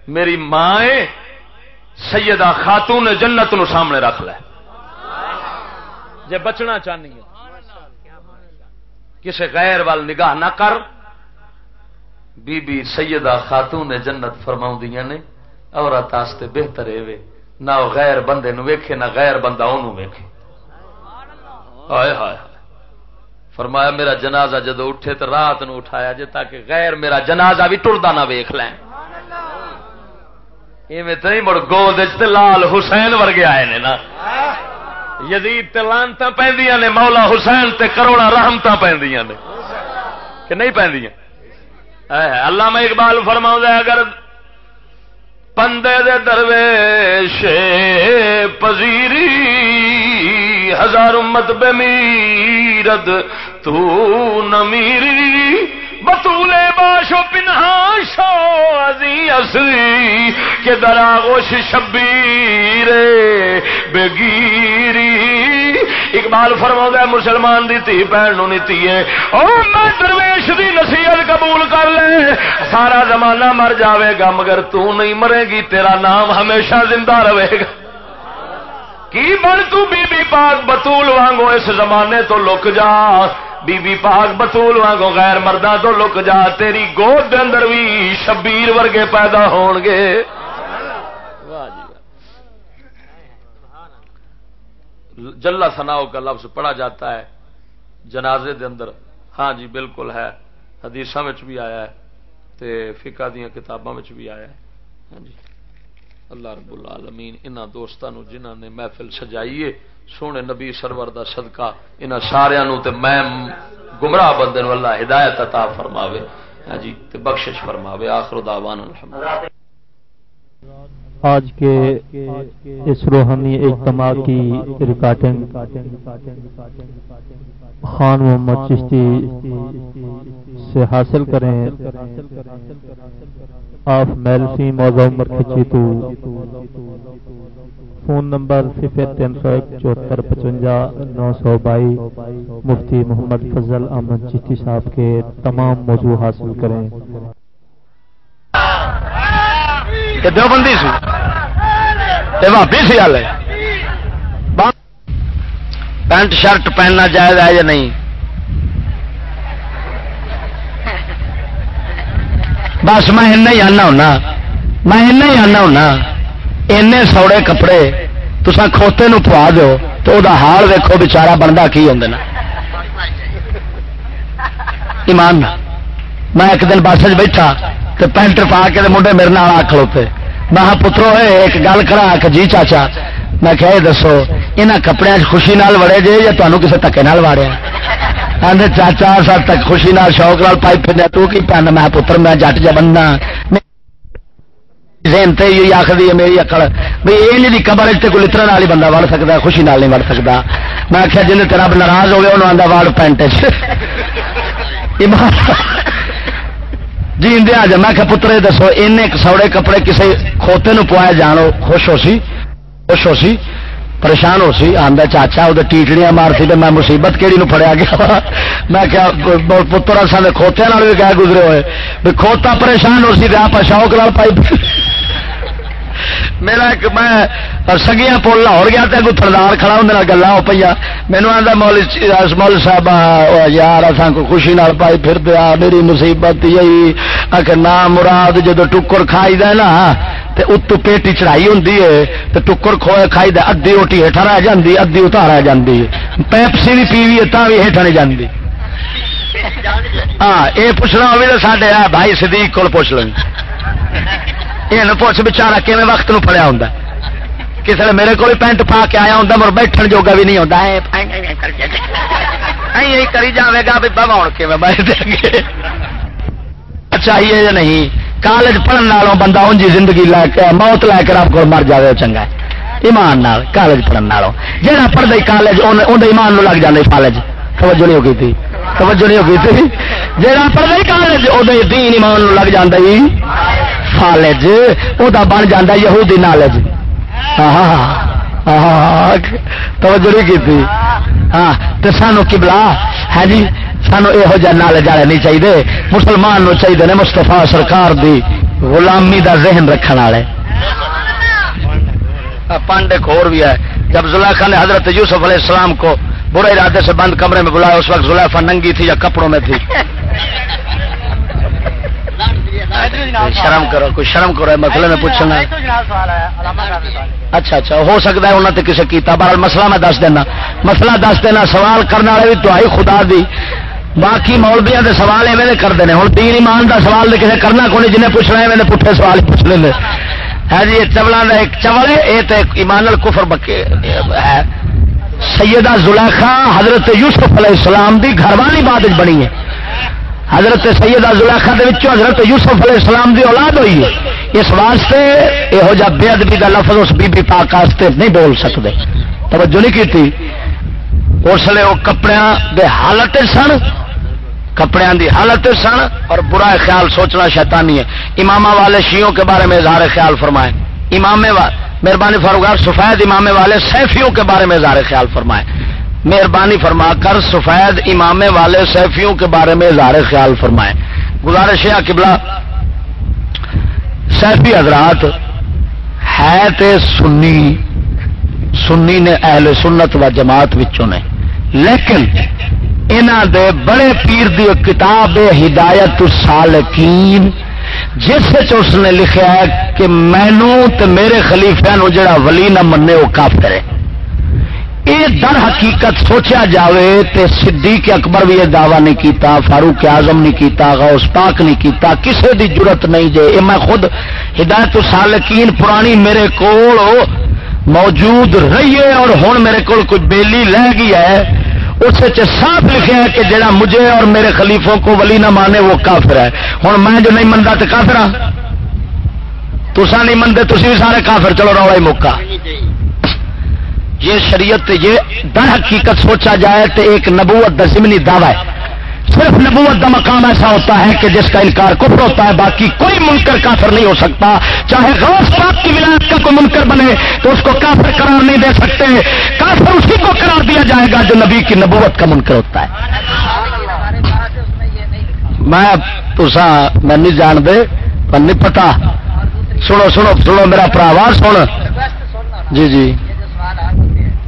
میری ماں سیدہ خاتون جنت نو سامنے رکھ لے۔ جے بچنا چاہنی ہے۔ کسی غیر وال نگاہ نہ کر۔ بی بی سیدہ خاتون نے جنت فرما نے، عورت آستے بہتر ہے نہ وہ غیر بندے نو ویکھے، نہ غیر بندہ انہوں ویکھے۔ ہائے ہائے فرمایا، میرا جنازہ جدو اٹھے تو رات نو اٹھایا جے تاکہ غیر میرا جنازہ بھی ٹردا نہ ویکھ لیں۔ ایویں تو نہیں مڑ گود لال حسین ورگے آئے نے نا۔ یزید تے لانتا پہندیاں نے، مولا حسین تے کروڑا رحمت پہندیاں نے۔ کہ نہیں پہندیاں اللہ میں اقبال فرماؤں دے اگر پندے دے درویش پذیری ہزار امت بے میرد، تو نمیری بطولے باشو پنہا شو ازی اصری کہ دراغوش شبیر بگیری۔ اقبال فرما ہے، مسلمان دی تھی، بہن نو نیتی ہے۔ او، میں درویش دی نصیحت قبول کر لے۔ سارا زمانہ مر جاوے گا، مگر تو نہیں مرے گی، تیرا نام ہمیشہ زندہ رہے گا۔ کی بن تو بی بی پاک بطول وانگو اس زمانے تو لک جا۔ بی بی پاک بطول وانگو غیر مردہ تو لک جا، تیری گود دے اندر بھی شبیر ورگے پیدا ہون گے۔ جلا سناؤ کا لفظ پڑھا جاتا ہے، جنازے دے اندر۔ ہاں جی بالکل ہے۔ حدیث بھی آیا ہے، تے فقہ دیا کتاباں بھی آیا ہے۔ ہاں جی۔ اللہ رب العالمین، انہاں دوستاں نو جنہاں نے محفل سجائیے سونے نبی سرور دا صدقہ، انہاں سارے نو تے میں گمراہ بندے نو اللہ ہدایت عطا فرماوے۔ ہاں جی تے بخشش فرماوے۔ آخر دعوان الحمد آج کے اس روحانی اجتماع کی ریکارڈنگ خان محمد چشتی سے حاصل کریں۔ آف میلسی موضوع عمر کھچیتو فون نمبر صفر تین سو ایک چوہتر پچونجا نو سو بائی مفتی محمد فضل احمد چشتی صاحب کے تمام موضوع حاصل کریں۔ دیوبندی بھابی سی گل ہے پینٹ شرٹ پہننا جائز ہے یا نہیں؟ بس میں ہی آنا ہونا۔ میں ہی آنا ہونا۔ این سوڑے کپڑے۔ تسا کھوتے نو پوا دو تو وہ حال ویکو بچارا بنتا کی ہوں ایمان میں ایک دن بس بیٹھا تو پینٹ پا کے منڈے میرے نال آ کھلوتے۔ میں پترو ایک گل کرا کہ جی چاچا، میں کہ دسو یہاں کپڑے خوشی نال وڑے جے یا تمہیں کسی تکے نال واڑیا؟ آدھے چاچا سب تک خوشی نال، شوق نال پائی پھر تو کی پہن میں پتر، میں جٹ جا بننا۔ ذہنتے ہی آخری ہے، میری اکڑ بھائی یہ نہیں قبر اتنے کوئی لطرا نال ہی بندہ وڑ سکتا خوشی نال نہیں وڑ سکتا میں آخیا جن تیرا ناراض ہو انہوں آدھا واڑ پینٹ جی اندر جا، میں پترے دسو این سوڑے کپڑے کسی کھوتے نو پوائے جانو، خوش ہو سی خوش ہو سی پریشان ہو سی آدھا چاچا وہ ٹیٹڑیاں مار سی تو میں مصیبت کہڑی نو پڑیا گیا میں کیا پتر سارے کھوتیا بھی گئے گزرے ہوئے بھی کھوتا پریشان ہو سی آپ شوق لال پائی میرا ایک میں سگیاں پول لاہور گیا تو تھردار کھڑا ہوں گلا ہو پہ مینو آتا مول مول صاحب یار اصا کو خوشی نال پائی پھر دیا میری مصیبت یہی آخر نہ مراد جدو ٹکر کھائی دے نا اتو پیٹی چڑھائی ہوں تو ٹکر کھوئے کھائی دے ادھی روٹی ہیٹھا رہ جاتی ادھی اتار رہ جاتی پیپسی بھی پیوی ہے بھی ہیٹھا نہیں جاتی ہاں یہ پوچھنا ہوگی تو سارے بھائی صدیق کو پوچھ لیں یہ پوچھ بچارا کہ وقت نو پڑیا ہوں کسی نے میرے کو پینٹ پا کے آیا ہوں مر بیٹھن جوگا بھی نہیں ہوتا کری جائے گا بھی بہت کے چاہیے یا نہیں۔ کالج پڑھنے والوں بندہ ان جی زندگی لے کے موت لے کے آپ کو مر جائے چنگا ایمان نال، کالج پڑھنے والوں جہاں پڑھتا کالج اندر ایمان نو لگ جائے کالج۔ توجہ نہیں ہوگی تھی۔ توجہ نہیں ہوگی تھی۔ جہاں پڑھتا کالج وہ دین ایمان نو لگ جاتا فالج وہ بن جا یہودی نالج توجہ نہیں کی ہاں تو سانو کبلا ہے جی سانو یہو جہ نالج والے نہیں چاہیے مسلمان نو چاہیے نے مستفا سرکار دی غلامی دا ذہن رکھنے والے پانڈے کھور بھی ہے جب زلیخا نے حضرت یوسف علیہ السلام کو برے ارادے سے بند کمرے میں بلایا اس وقت زلیفا ننگی تھی یا کپڑوں میں تھی شرم کرو، کوئی شرم کرو مسئلے میں پوچھنا۔ اچھا اچھا ہو سکتا ہے انہوں نے کسی کیتا، بہرحال مسئلہ میں دس دینا۔ مسئلہ دس دینا، سوال کرنے والے بھی تو خدا دی۔ باقی مولبیا کے سوال ایویں کرتے ہیں۔ ہوں تین ایمان کا سوال تو کسی کرنا کون جنہیں پوچھنا ہے پٹھے سوال پوچھ لیں ہے جی چبلوں کا ایک چبل یہ تو ایمان کفر بکے ہے۔ سیدہ زلیخا حضرت یوسف علیہ السلام دی گھر والی بات بنی ہے۔ حضرت سیدہ زلیخا دے وچوں حضرت یوسف علیہ السلام دی اولاد ہوئی ہے۔ اس واسطے یہو جہ بے ادبی کا لفظ اس بی بی پاک واسطے نہیں بول سکتے توجہ نہیں کی اس لیے وہ کپڑے دے حالت سن کپڑے دی حالت سن اور برا خیال سوچنا شیطانی ہے۔ امام والے شیوں کے بارے میں اظہار خیال فرمائے۔ امام مہربانی فاروق سفید امام والے سیفیوں کے بارے میں اظہار خیال فرمائے۔ مہربانی فرما کر سفید امام والے سیفیوں کے بارے میں اظہار خیال فرمائے۔ گزارش ہے قبلہ، سیفی حضرات ہے تے سنی سنی نے اہل سنت و جماعت وچوں نے۔ لیکن انہ دے بڑے پیر دی کتاب ہدایت السالکین جس اس نے لکھا ہے کہ مینو تے میرے خلیفے نو جڑا ولی نہ منے وہ کافر ہے۔ یہ در حقیقت سوچا جاوے تے صدیق اکبر بھی یہ دعویٰ نہیں کیتا، فاروق اعظم نہیں کیتا، غوث پاک نہیں کیتا، کسے دی جرت نہیں جے اے میں خود ہدایت السالکین پرانی میرے کول موجود رہی ہے اور ہوں میرے کول کوئی بیلی لہ گئی ہے۔ اس صاف لکھا ہے کہ جڑا مجھے اور میرے خلیفوں کو ولی نہ مانے وہ کافر ہے۔ ہوں میں جو نہیں منتا تو کافر ہاں تسا نہیں منتے تھی بھی سارے کافر، چلو روڑا ہی موقع۔ یہ شریعت یہ در حقیقت سوچا جائے تو ایک نبوت ضمنی دعوی ہے۔ صرف نبوت کا مقام ایسا ہوتا ہے کہ جس کا انکار کفر ہوتا ہے، باقی کوئی منکر کافر نہیں ہو سکتا۔ چاہے غوث پاک کی ولایت کا کوئی منکر بنے تو اس کو کافر قرار نہیں دے سکتے۔ کافر اسی کو قرار دیا جائے گا جو نبی کی نبوت کا منکر ہوتا ہے۔ میں تسا میں نہیں جان دے، پر نہیں پتا۔ سنو سنو سنو میرا پراوا سن۔ جی جی۔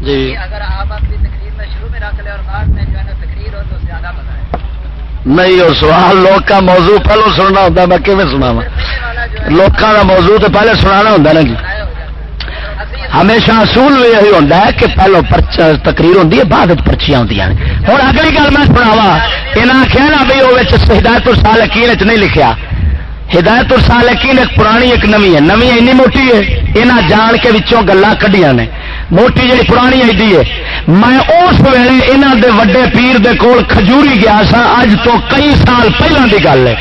جی۔ اگر آپ اپنی تقریر میں شروع میں رکھ لیں اور بعد میں جو ہے نا تقریر ہو تو زیادہ مزہ ہے نہیں وہ سوال لوگ کا موضوع پہلو سننا ہوتا میں کیون سنا لوگوں کا موضوع تو پہلے سنانا ہوتا نا جی۔ ہمیشہ اصول بھی یہی ہوتا ہے کہ پہلو تقریر ہوتی ہے بعد پرچیاں ہوتی ہیں ہوں اگلی گل میں سناوا یہ آخیا نا بھی وہ ہدایت سال یقین نہیں لکھیا۔ ہدایت السالکین ایک پرانی ایک نمی ہے۔ نمی اینی موٹی ہے یہاں جان کے گلا کڈیاں نے۔ موٹی جی پرانی ایڈی ہے۔ میں اس ویلے یہاں دے وڈے پیر دے کول کھجوری گیا سا، اج تو کئی سال پہلے کی گل ہے۔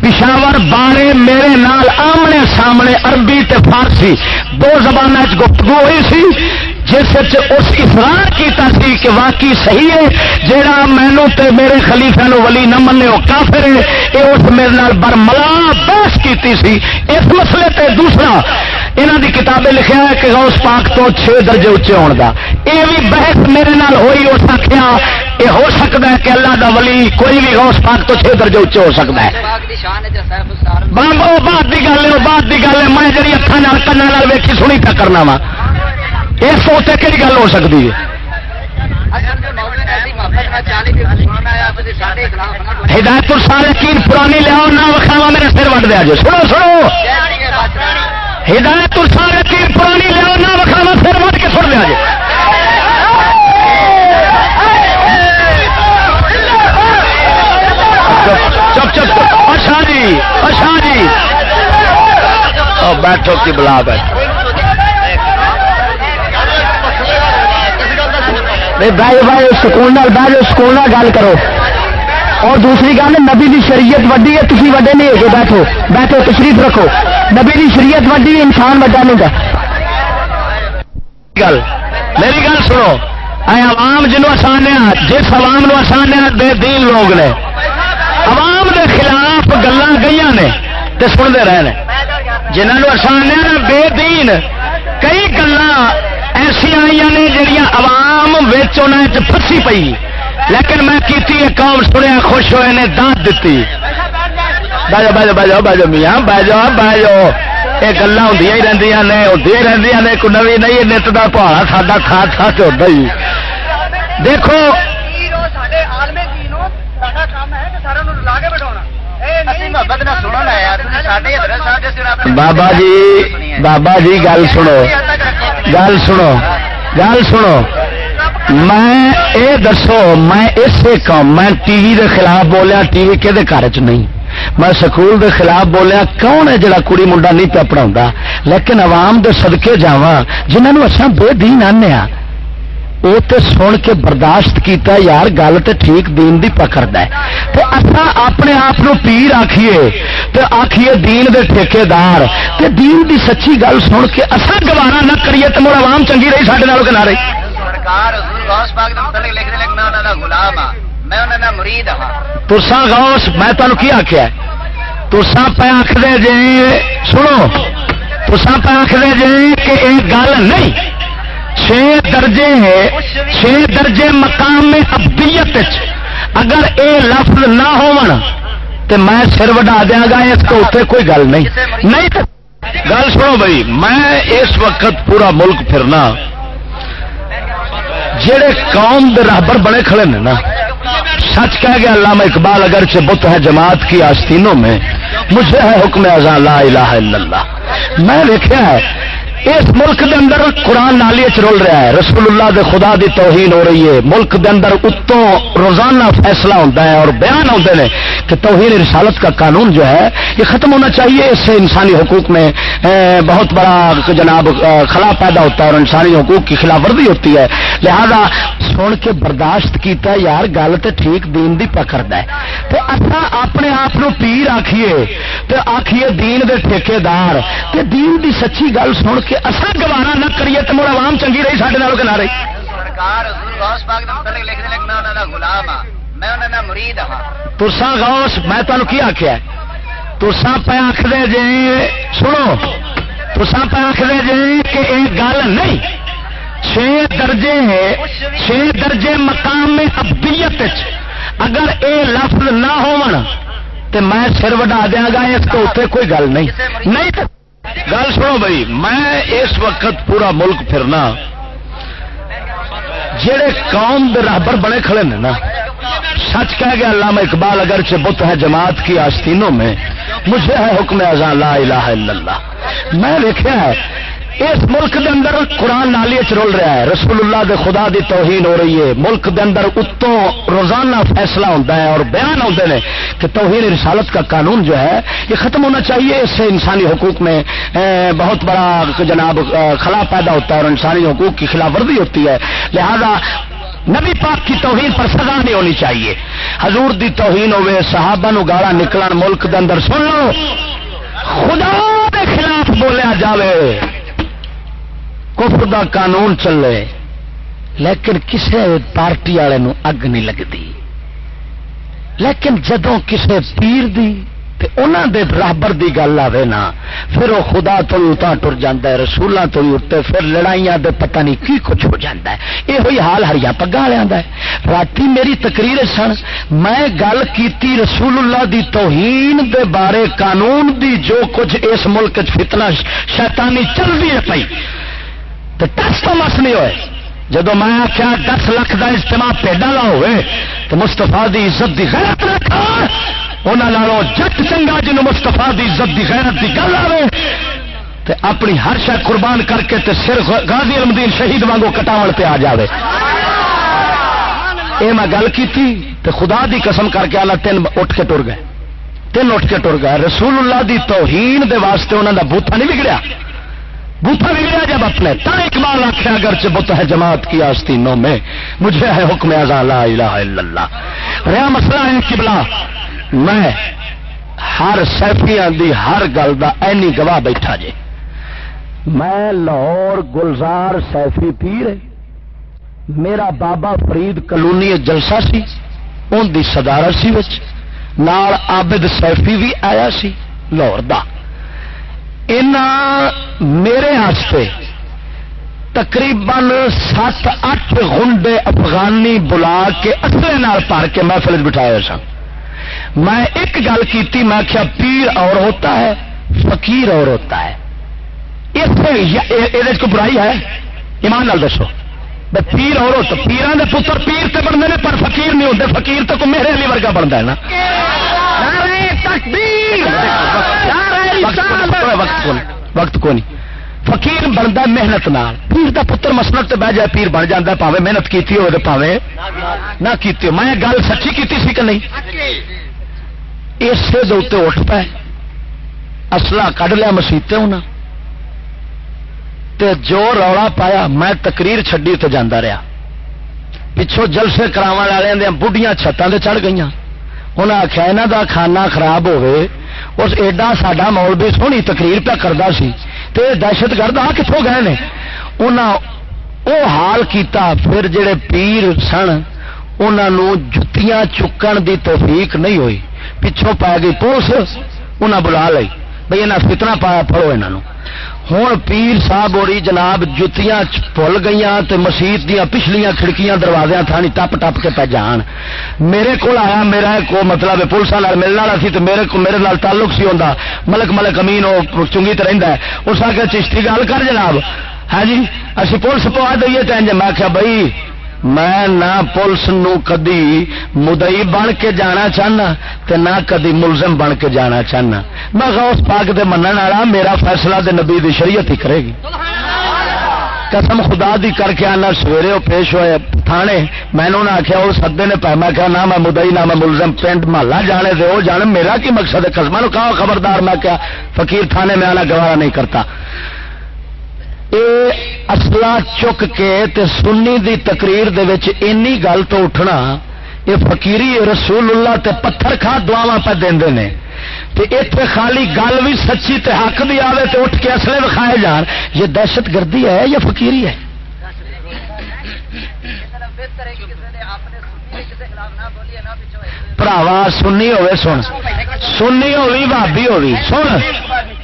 پشاور بارے میرے نال آمنے سامنے عربی تے فارسی دو زبان گفتگو ہوئی سی، جس اس اصرار کیتا سی کہ واقعی صحیح ہے۔ جیڑا مینو تے میرے خلیفے نو ولی نہ منے وہ کافر ہے یہ اس میرے نال برملا بحث کیتی سی۔ اس مسئلے تے دوسرا یہاں دی کتابیں لکھا ہے کہ غوث پاک تو چھ درجے اچے ہونے کا یہ بھی بحث میرے نال ہوئی ہو سکیا یہ ہو سکتا ہے کہ اللہ دا ولی کوئی بھی غوث پاک تو چھ درجے اچے ہو سکتا ہے۔ بات کی گل ہے بات کی گل ہے میں جی اکھان کن ویکھی سنی پہ کرنا وا۔ اس سوچتے کہ گل ہو سکتی ہے؟ ہدایت سال یقین پرانی لیاؤ نہ وکھاوا میرے سر وٹ دیا جو سنو سنو۔ ہدایت پرانی نہ وکھاوا کے سن جی۔ چپ چپ اچھا جی اچھا جی۔ بیٹھو کی بلا بیٹھو۔ بھائی بھائی، سکون بہ جاؤ، سکون گل کرو۔ اور دوسری گل، نبی کی شریعت وڈی ہے تھی وڈے نہیں ہوگے بیٹھو۔ بیٹھو، تشریف رکھو۔ نبی کی شریعت وڈی، انسان وڈا نہیں گا گل، میری گل سنو۔ اے عوام جنوب آسانیا جس عوام نو آسانیا بے دین لوگ نے۔ عوام دے خلاف گلا گئی نے تے سنتے رہے جنہوں نے آسانیا نا بے دین۔ کئی گلا ایسا آئی نے جہیا عوام پسی پئی۔ لیکن میں کیتی قوم سنیا، خوش ہوئے نے دانت دیتی بہ جاؤ بہ جاؤ بہ جاؤ بہ جاؤ میاں بہ جاؤ بہ جاؤ یہ گلا ہوں ہی رہی نے ہوتی رہی نے کوئی نوی نہیں نت کا پہاڑا ساڈا کھا کھا کے ہوتا ہی دیکھو بابا جی بابا جی گل سنو گل سنو گل سنو میں اے دسو میں اسے کام میں ٹی وی دے خلاف بولیا ٹی وی کہ نہیں میں سکول دے خلاف بولیا، کون ہے جڑا کڑی منڈا نہیں پہ پڑھا لیکن عوام دے صدقے جاوا جنہوں اصا بے دین آنے وہ تو سن کے برداشت کیتا، یار گل تو ٹھیک دین دی پکڑد ہے تو اصا اپنے آپ پیر آخیے تو آخیے دین دے ٹھیکے دار دین دی سچی گل سن کے اصا گوارا نہ کریے تو مڑ عوام چنگی رہی سارے نالوں کے نہ رہی؟ میں مرید ہاں۔ تسا غوث، میں تمہیں کی آخیا تسا پہ آخر جی سنو تسا پہ آخر جی کہ یہ گل نہیں۔ چھ درجے چھ درجے مقام ابدیت اگر اے لفظ نہ ہون میں سر وڈا دیا گا، اس کے اتنے کوئی گل نہیں۔ نہیں گل سنو بھائی، میں اس وقت پورا ملک پھرنا۔ جڑے قوم دے راہبر بڑے کھڑے نے نا سچ کہہ گیا، علامہ اقبال اگرچہ بت ہے جماعت کی آستینوں میں، مجھے ہے حکم ازاں لا الہ الا اللہ۔ میں دیکھا ہے اس ملک دے اندر قرآن نالی چ رول رہا ہے۔ رسول اللہ دے خدا دی توہین ہو رہی ہے۔ ملک دے اندر اتوں روزانہ فیصلہ ہوتا ہے اور بیان ہوتے ہیں کہ توہین رسالت کا قانون جو ہے، یہ ختم ہونا چاہیے۔ اس سے انسانی حقوق میں بہت بڑا جناب خلا پیدا ہوتا ہے اور انسانی حقوق کی خلاف ورزی ہوتی ہے۔ لہذا سن کے برداشت کیتا یار، گل تو ٹھیک دین دی پکڑتا ہے تو اصا اپنے آپ پیر آکھیے۔ تو آکھیے دین دے ٹھیکیدار۔ تے دین دی سچی گل سن کے اصا گوارا نہ کریے تو مڑ عوام چنگی رہی سارے نالوں کہ نہ رہی؟ سرکار حضور غوث پاک دے متعلق لکھ دے لکھ میں انہاں دا غلام ہاں میں انہاں دا مرید ہاں۔ تسا غوث میں تمہیں کی آخیا تسا پہ آخر جی سنو تسا پہ آخر جی کہ یہ گل نہیں چھ درجے چھ درجے مقام میں ابدیت اگر اے لفظ نہ ہون تو میں سر وڈا دیا گا اس کے اتنے کوئی گل نہیں۔ نہیں تو گل سنو بھائی، میں اس وقت پورا ملک پھرنا، جڑے قوم دے راہبر بڑے کھڑے ہیں نا، سچ کہہ گیا، علامہ اقبال اگرچہ بت ہے جماعت کی آستینوں میں، مجھے ہے حکم ازاں لا الہ الا اللہ۔ میں دیکھا ہے اس ملک دے اندر قرآن نالی رول رہا ہے۔ رسول اللہ دے خدا دی توہین ہو رہی ہے۔ ملک دے اندر اتوں روزانہ فیصلہ ہوتا ہے اور بیان ہوتے ہیں کہ توہین رسالت کا قانون جو ہے، یہ ختم ہونا چاہیے۔ اس سے انسانی حقوق میں بہت بڑا جناب خلا پیدا ہوتا ہے اور انسانی حقوق کی خلاف ورزی ہوتی ہے۔ لہذا نبی پاک کی توہین پر سزا نہیں ہونی چاہیے۔ حضور دی توہین ہوئے، صحابہ نو گالا نکلن، ملک دے اندر سن لو۔ خدا دے خلاف بولیا جاوے۔ کفر دا قانون چلے، لیکن کسے پارٹی والے نو اگ نہیں لگتی۔ لیکن جدوں کسے پیر دی تے انہاں دے برابر دی گل آوے نا، پھر وہ خدا تو بھی اتنا ٹر جاتا ہے رسولوں تو اتنے پھر لڑائیاں دے پتہ نہیں کی کچھ ہو جاتا ہے۔ یہ ہوئی حال ہریا پگا والوں کا ہے۔ رات میری تقریر سن، میں گل کیتی رسول اللہ دی توہین دے بارے قانون دی جو کچھ اس ملک فتنہ شیطانی چل رہی ہے پئی۔ تو ٹس تو مس نہیں ہوئے۔ جب میں آخیا دس لاکھ کا اجتماع پیڈا لا ہوئے تو مستفا دی عزت دی غیرت رکھا انہوں جٹ چنگا جن مستفا دی عزت دی غیرت دی گل آئے تے اپنی ہر شہ قربان کر کے تے سر غازی المدین شہید وانگو کٹاون پہ آ جاوے۔ اے میں گل کی تے خدا دی قسم کر کے آنا تین اٹھ کے ٹر گئے۔ تین اٹھ کے ٹر گئے۔ رسول اللہ دی توہین دے واسطے انہوں دا بوتھا نہیں بگڑیا۔ بوتھا بگڑیا جب اپنے۔ تا اقبال آخیا اگرچہ بت ہے جماعت کی آستینوں میں، مجھے ہے حکم ازاں لا الہ الا اللہ۔ رہا مسئلہ ہے قبلہ۔ میں ہر سیفیاں دی ہر گل دا اینی گواہ بیٹھا جے۔ میں لاہور گلزار سیفی پیر میرا بابا فرید کلونی جلسہ سی ان دی صدارت سی وچ۔ نال عابد سیفی بھی آیا سی، لاہور دا۔ میرے ہاستے تقریباً سات اٹھ گنڈے افغانی بلا کے اصلے نال پار کے محفل بٹھایا سن۔ میں ایک گل کیتی، میں کیا پیر اور ہوتا ہے، فقیر اور ہوتا ہے۔ اس یہ کو برائی ہے؟ ایمان نال دسو۔ پیر اور ہوتا پیران دے پتر پیر تے بنتے ہیں، پر فقیر نہیں ہوتے۔ فقیر تو میرے علی ورگا بنتا ہے نا۔ وقت کو وقت کو نہیں فقیر بنتا محنت نال۔ پیر دا پتر مسلط تے بہ جائے پیر بن جاتا پاوے محنت کیتی ہوئے پاوے نہ کیتی ہو میں گل سچی کیتی سی کہ نہیں؟ اسے دے اٹھ پائے اصلہ کਢ لیا مسیتے ہونا۔ تے جو رولا پایا، میں تقریر چڈی تے جانا رہا۔ پچھوں جلسے کرا والے بڑھیاں چھتاں تے چڑھ گئی انہیں آخیا یہاں دا کھانا خراب ہوئے اس ایڈا ساڈا مولوی سونی تقریر پہ کرتا سی تے دہشت گرد آ کتوں گئے نے؟ انہاں وہ حال کیتا، پھر جڑے پیر سن انہوں جتیاں چکن دی توفیق نہیں ہوئی۔ پچھوں پا گئی پولیس انہیں بلا لی بھائی انہیں فتنا پایا پڑو انہوں ہوں پیر صاحب اوڑی جناب جتیاں بھول گئی تے مسیت دیا پچھلیاں کھڑکیاں دروازے تھانی ٹپ ٹپ کے پہ جان۔ میرے کو آیا، میرا کو مطلب پولیس ملنے والا سی تو میرے کو میرے نال تعلق سی ہوتا ملک ملک امین، وہ چنگی تو رہتا ہے۔ اس آ کے چشتی گل کر جناب۔ ہاں جی اسی پولیس پوا دئیے تو میں آخیا بھائی میں نہ پولیس نو کدی مدئی بن کے جانا چاہنا تے نہ کدی ملزم بن کے جانا چاہنا۔ میں غوث پاک دے منن والا، میرا فیصلہ دے نبی دی شریعت ہی کرے گی۔ قسم خدا دی کر کے آنا، سویرے وہ پیش ہوئے تھانے، میں نے آخیا وہ سدے نے پہ میں کہا، نہ میں مدئی نہ میں ملزم پنڈ محلہ جانے دے وہ جانے، میرا کی مقصد ہے؟ قسم کہا خبردار؟ میں کیا فقیر تھانے میں آنا گوارا نہیں کرتا۔ اصلا چک کے تے سنی دی تقریر دے وچ اینی گل تو اٹھنا یہ فقیری رسول اللہ تے پتھر کھا دعوا پہ دے نے۔ تے اتنے خالی گل بھی سچی تے حق بھی آوے تے اٹھ کے اصلے وکھائے جان۔ یہ دہشت گردی ہے یا فقیری ہے؟ پراوا سنی ہوئے سن سنی ہوئی بھابی ہوئی سن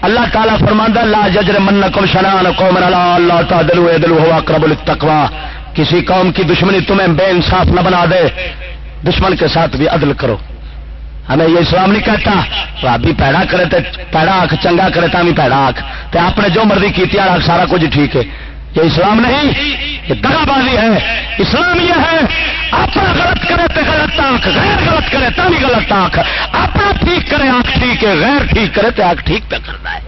اللہ تعالیٰ فرماندہ لا ججر من کم شنان قوم اللہ اللہ تا دلو اے دلو ہوا کرب التقوا کسی قوم کی دشمنی تمہیں بے انصاف نہ بنا دے دشمن کے ساتھ بھی عدل کرو ہمیں یہ اسلام نہیں کہتا بھابی پیڑا کرے تے پیڑا آنکھ چنگا کرے تا بھی پیڑا آنکھ تے آپ نے جو مرضی کی آنکھ سارا کچھ ٹھیک ہے یہ اسلام نہیں، یہ دگا بازی ہے۔ اسلام یہ ہے، اپنا غلط کرے تو غلط آنکھ، غیر غلط کرے تو بھی غلط آنکھ۔ اپنا ٹھیک کرے آنکھ ٹھیک ہے، غیر ٹھیک کرے تو آنکھ ٹھیک پہ کرنا ہے۔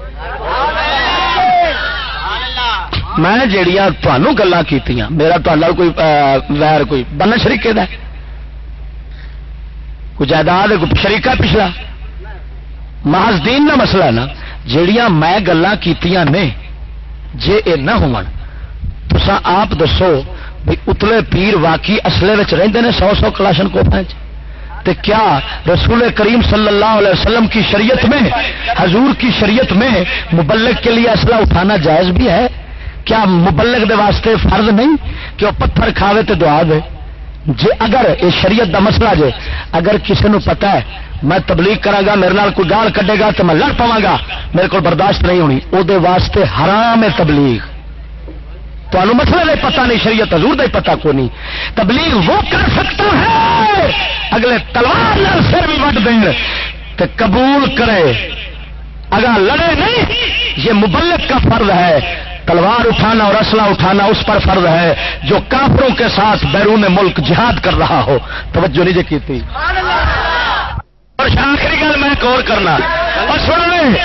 میں جہیا تمہوں گلا کی میرا تا کوئی ویر کوئی بن شریقے کا کوئی جائیداد کوئی شریقہ پچھلا۔ محض دین کا مسئلہ ہے نا۔ جہیا میں گلا کی نے، جے اے نہ ہون تسا آپ دسو بھی اتلے پیر واقعی اصلے رہتے ہیں سو سو کلاشن کو تے کیا رسول کریم صلی اللہ علیہ وسلم کی شریعت میں، حضور کی شریعت میں مبلک کے لیے اسلحہ اٹھانا جائز بھی ہے؟ کیا مبلک دے واسطے فرض نہیں کہ وہ پتھر کھاوے تے دعا دے؟ جی اگر یہ شریعت دا مسئلہ جے، اگر کسی نو پتا ہے، میں تبلیغ کرا گا، میرے نال کوئی گال کڈے گا تو میں لڑ پوا گا، میرے کو برداشت نہیں ہونی۔ وہ واسطے حرام ہے تبلیغ۔ تمہیں مسئلہ نہیں پتا نہیں، شریعت حضور کا پتا کو نہیں۔ تبلیغ وہ کر سکتا ہے۔ اگلے تلوار سر بھی وٹ دیں تو قبول کرے۔ اگر لڑے نہیں، یہ مبلک کا فرض ہے۔ تلوار اٹھانا اور اسلحہ اٹھانا اس پر فرض ہے۔ جو کافروں کے ساتھ بیرون ملک جہاد کر رہا ہو۔ توجہ نہیں جی کی تھی اور آخری گل میں غور کرنا۔ اور سن لیں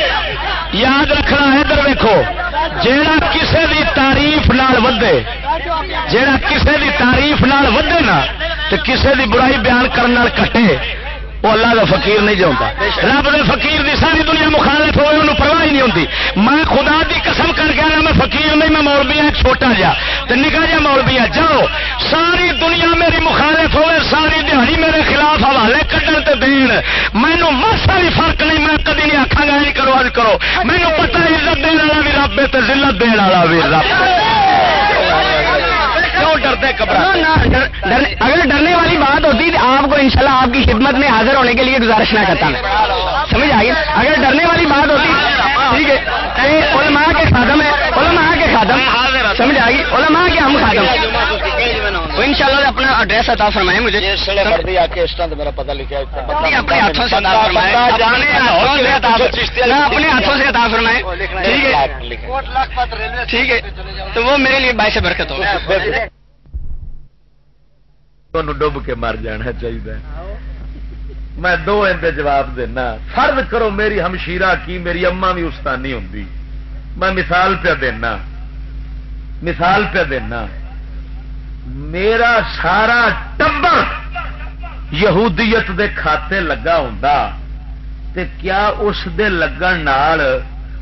یاد رکھنا ہے، ادھر ویکو جیڑا کسے دی تعریف نال ودے جیڑا کسے دی تعریف نال ودے نا، تے کسے دی برائی بیان کرنے کٹے۔ وہ اللہ کا فقیر نہیں جاتا رب دے فقیر دی ساری دنیا مخالف ہوئے، انہوں پرواہ ہی نہیں ہوتی میں خدا دی قسم کر کے میں فقیر نہیں، میں مولوی ہوں چھوٹا جا۔ تو نکا جا مولوی ہے جاؤ۔ ساری دنیا میری مخالف ہوئے، ساری دیہی میرے خلاف حوالے کٹن تے دین۔ مینو ماسا بھی فرق نہیں، میں کدی نہیں آخا گا نہیں کرو، آج کرو۔ مینو پتا عزت دن والا بھی رب ہے تو ضلعت دن والا بھی رب ڈرتے اگر ڈرنے والی بات ہوتی تو آپ کو انشاءاللہ آپ کی خدمت میں حاضر ہونے کے لیے گزارش نہ کرتا میں۔ سمجھ آئیے اگر ڈرنے والی بات ہوتی ٹھیک ہے علماء کے خادم ہے علماء کے خادم سمجھ آئیے علماء کے ہم خادم۔ ان شاء اللہ اپنا ایڈریس عطا فرمائے مجھے۔ میرا پتا لکھا اپنے ہاتھوں سے عطا فرمائے اپنے ہاتھوں سے عطا فرمائے ٹھیک ہے۔ ٹھیک ہے۔ تو وہ میرے لیے باعث برکت ہو ڈب کے مر جانا چاہیے۔ میں دو اندر جواب دینا۔ فرض کرو میری ہمشیرہ کی میری اما بھی استانی ہوں میں مثال پہ دینا۔ مثال پہ دینا۔ میرا سارا ٹبر یہودیت دے کھاتے لگا ہوں تے کیا اس دے لگن نال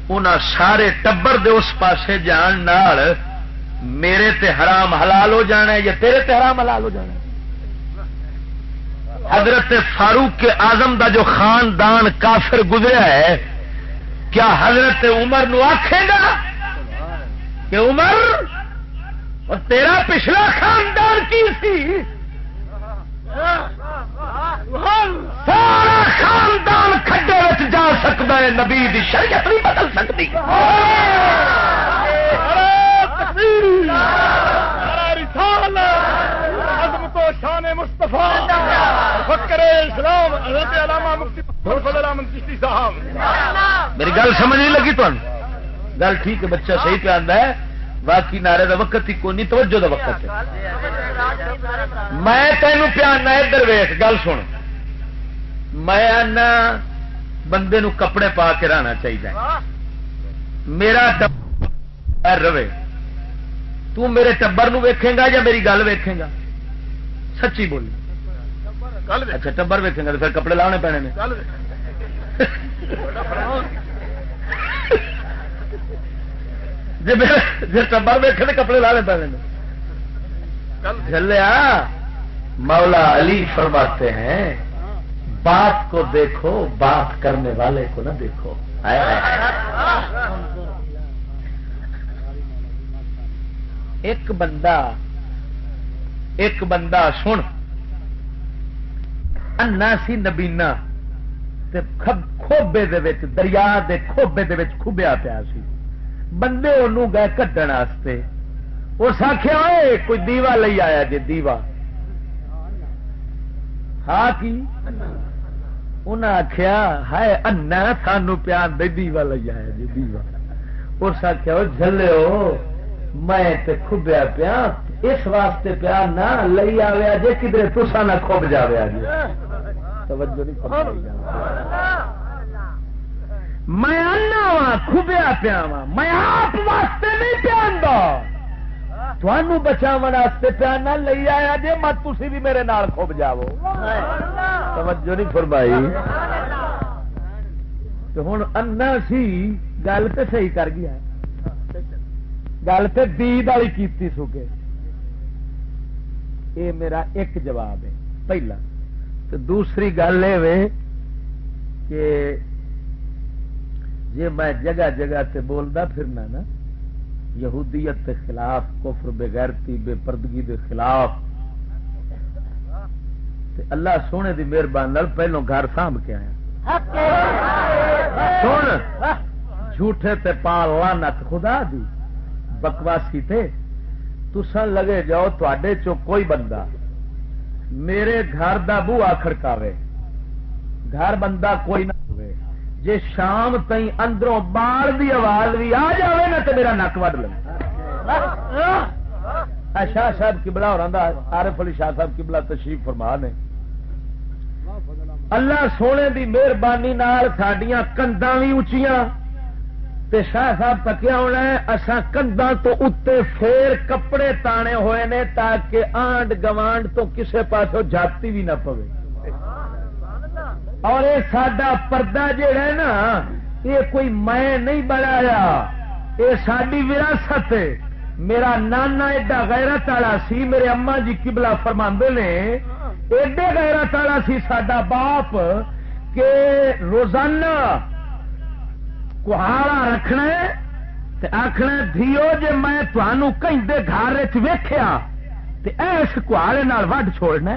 انہاں سارے ٹبر دے اس پاسے جان نال میرے تے حرام حلال ہو جانا ہے یا تیرے تے حرام حلال ہو جانا ہے؟ حضرت فاروق کے آزم دا جو خاندان کافر گزرا ہے، کیا حضرت عمر نو آخے گا کہ عمر اور تیرا پچھلا خاندان کی سی؟ سارا خاندان کھڈے میں جا سکتا ہے، نبی دی شریعت نہیں بدل سکتی۔ تو شان مصطفیٰ فکر اسلام حضرت علامہ مفتی چشتی صاحب میری گل سمجھ نہیں لگی تمہیں گل ٹھیک ہے، بچہ صحیح پہ آتا ہے۔ باقی نعرے دا وقت ہی کوئی نہیں توجہ دا وقت ہے۔ میں تینوں پیانا ادھر ویخ گل سن۔ میں آنا بندے نو کپڑے پا کے رہنا چاہیے میرا ٹبر رہے۔ تو میرے ٹبر نو ویکھے گا یا میری گل ویکھے گا؟ سچی بولی اچھا ٹبر ویکھے گا تو پھر کپڑے لانے پینے نے۔ جی جی ٹبر ویکھے تو کپڑے لانے پینے نے جلیا مولا علی فرماتے ہیں بات کو دیکھو بات کرنے والے کو نہ دیکھو۔ ایک بندہ ایک بندہ سن۔ انا سی نبینا کھوبے دریا دے کھوبے کھبیا پیا سی۔ بندے انہوں گئے کڈن واسطے۔ اس آخیا اے، کوئی دیوا لئی آیا جی دیوا ہاں کی؟ انہیں آخیا ہائے انا سانو پیار دے دیوا لئی آیا جی دیوا اس آخیا وہ جلے ہو، میں تے کھبیا پیا، اس واسطے پیار نہ لئی آیا جی کدھر تسا نہ کھب جاویا جی توجہ نہیں میں انا وا کھبیا پیا وا میں آپ واسطے نہیں پیاندا تھانو بچاو واسطے پیانا لئی آیا جی مت تھی بھی میرے نال کھب جاو توجہ نہیں فرمائی۔ تو ہوں انا سی گل تو صحیح کر گیا۔ گل تو دید والی کیتی سکے یہ میرا ایک جواب ہے۔ پہلا، تو دوسری گل یہ کہ جی میں جگہ جگہ تے بولدا پھرنا نا، یہودیت کے خلاف، کفر بغیرتی بے پردگی دے خلاف۔ تے اللہ سونے دی مہربانی پہلو گھر سانب کے آیا۔ سن، جھوٹے تے پال لانت خدا دی، بکواسی تے۔ تسا لگے جاؤ تے چو کوئی بندہ میرے گھر دا بو کھڑکاوے۔ گھر بندہ کوئی نہ جے شام تئی اندروں بال دی آواز بھی آ جائے نا تو میرا نک وڈ لے۔ شاہ صاحب کبلا اور عارف علی شاہ صاحب کبلا تشریف فرما نے۔ اللہ سونے دی مہربانی سڈیا کندا بھی اچیاں تے شاہ صاحب تکیا ہونا ہے اصا کندا تو اتنے پھر کپڑے تانے ہوئے نے تاکہ آنڈ گوانڈ تو کسے پاسوں جاتی بھی نہ پوے۔ اور یہ سڈا پردہ جہا ہے نا یہ کوئی میں نہیں بنایا۔ یہ ساری وراثت ہے۔ میرا نانا ایڈا غیرت والا سی، میرے اما جی کبلا فرما نے۔ ایڈے غیرت والا سی سڈا باپ کہ روزانہ کہاڑا رکھنا آخنا دھیو، جے میں تمہوں کہیں گھر ویخیا ایس کہاڑے وڈ چھوڑنا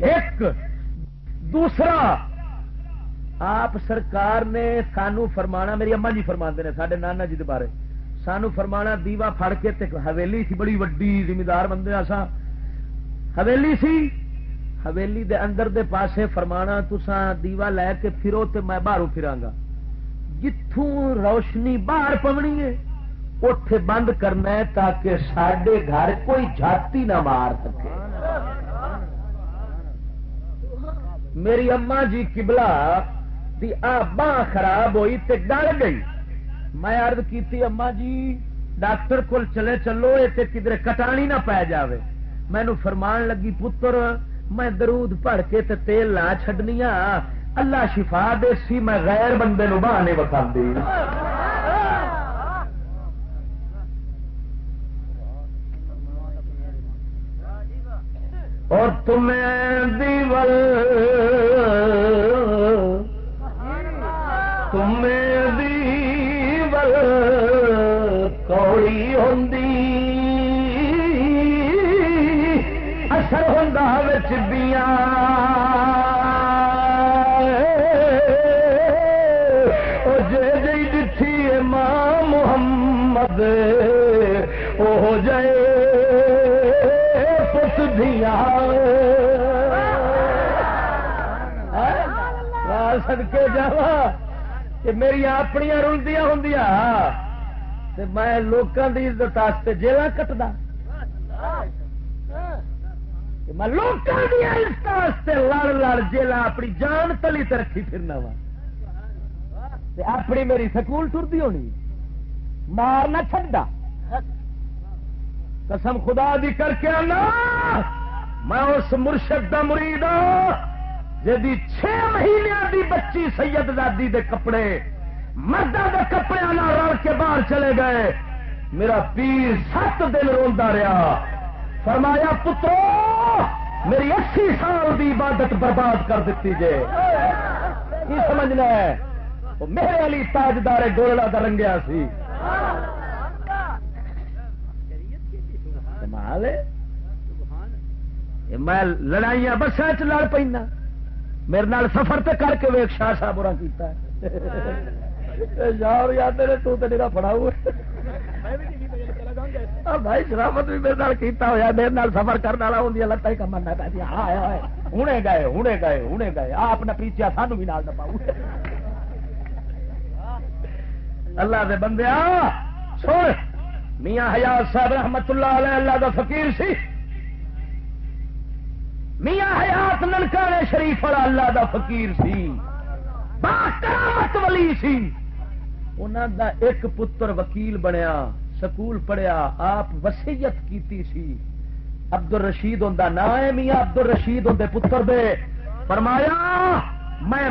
ایک دوسرا، آپ سرکار نے سانو فرمانا، میری اما جی فرما نے سڈے نانا جی بارے۔ سانو فرمانا، دیوا فڑ کے تے حویلی سی، بڑی وڈی زمیندار بندے آسا حویلی سی؟ حویلی دے اندر دے پاسے فرمانا تسا دیوا لے کے پھرو تے میں باہر پھراں گا جتوں روشنی باہر پونی ہے اٹھے بند کرنا ہے تاکہ سڈے گھر کوئی جاتی نہ مار سکے۔ میری اما جی کبلا دی باہ خراب ہوئی تے ڈر گئی۔ میں عرض کیتی، اما جی ڈاکٹر کول چلے چلو یہ کدھر کٹانی نہ پی جاوے۔ مینو فرمان لگی، پتر، میں درود پڑھ کے تے تیل نہ چڈنی ہاں۔ اللہ شفا دے سی، میں غیر بندے نو بہانے بتا اور تمہیں دیول تمہیں دیول کوڑی ہوں اثر ہوں بچ دیا جی جی دھی ماں محمد وہ جائے سدکے جا کہ میری اپنی رلدیاں ہوں میں لوگوں کی عزت واسطے جیل کٹدا۔ میں لوگوں کی عزت واسطے لڑ لڑ جیل اپنی جان تلی تے رکھی پھرنا وا اپنی میری سکول ٹرتی ہونی۔ مار نہ چڈا قسم خدا دی کر کے آنا۔ میں اس مرشد دا مرید ہاں۔ جی چھ مہینے دی بچی سید زادی دے کپڑے، مردہ دے کپڑے رل کے باہر چلے گئے، میرا پیر سات دن روا رہا فرمایا، پترو، میری اسی سال دی عبادت برباد کر دیتی جے۔ کی سمجھنا ہے؟ وہ میرے علی تاجدار گولڑا دا رنگیا سی۔ میں لڑائیاں بسا چ لڑ پہ میرے نال سفر تے کر کے ویک شاہ صاحب برا کیتا ہے۔ یار یاد نے تو تے میرا پڑا ہوا بھائی شرافت بھی میرے نال کیتا ہوا میرے نال سفر کرنے والا ہوں لتاں ہی کمن نہ پی ہوں گئے ہوں گئے ہوں گئے۔ آپ نے پیچھا سانو بھی نال نہ پاؤ۔ اللہ دے بندے چھوڑ میاں حیات صاحب رحمت اللہ علیہ اللہ دا فقیر سی۔ میاں حیات ننکانے شریف والا اللہ دا فقیر سی، با کرامت ولی سی۔ انہوں دا ایک پتر وکیل بنیا، سکول پڑھیا، آپ وسیعت کیتی سی۔ عبد الرشید ہوں نا ہے، میاں عبد الرشید ہوں پتر دے۔ فرمایا، میں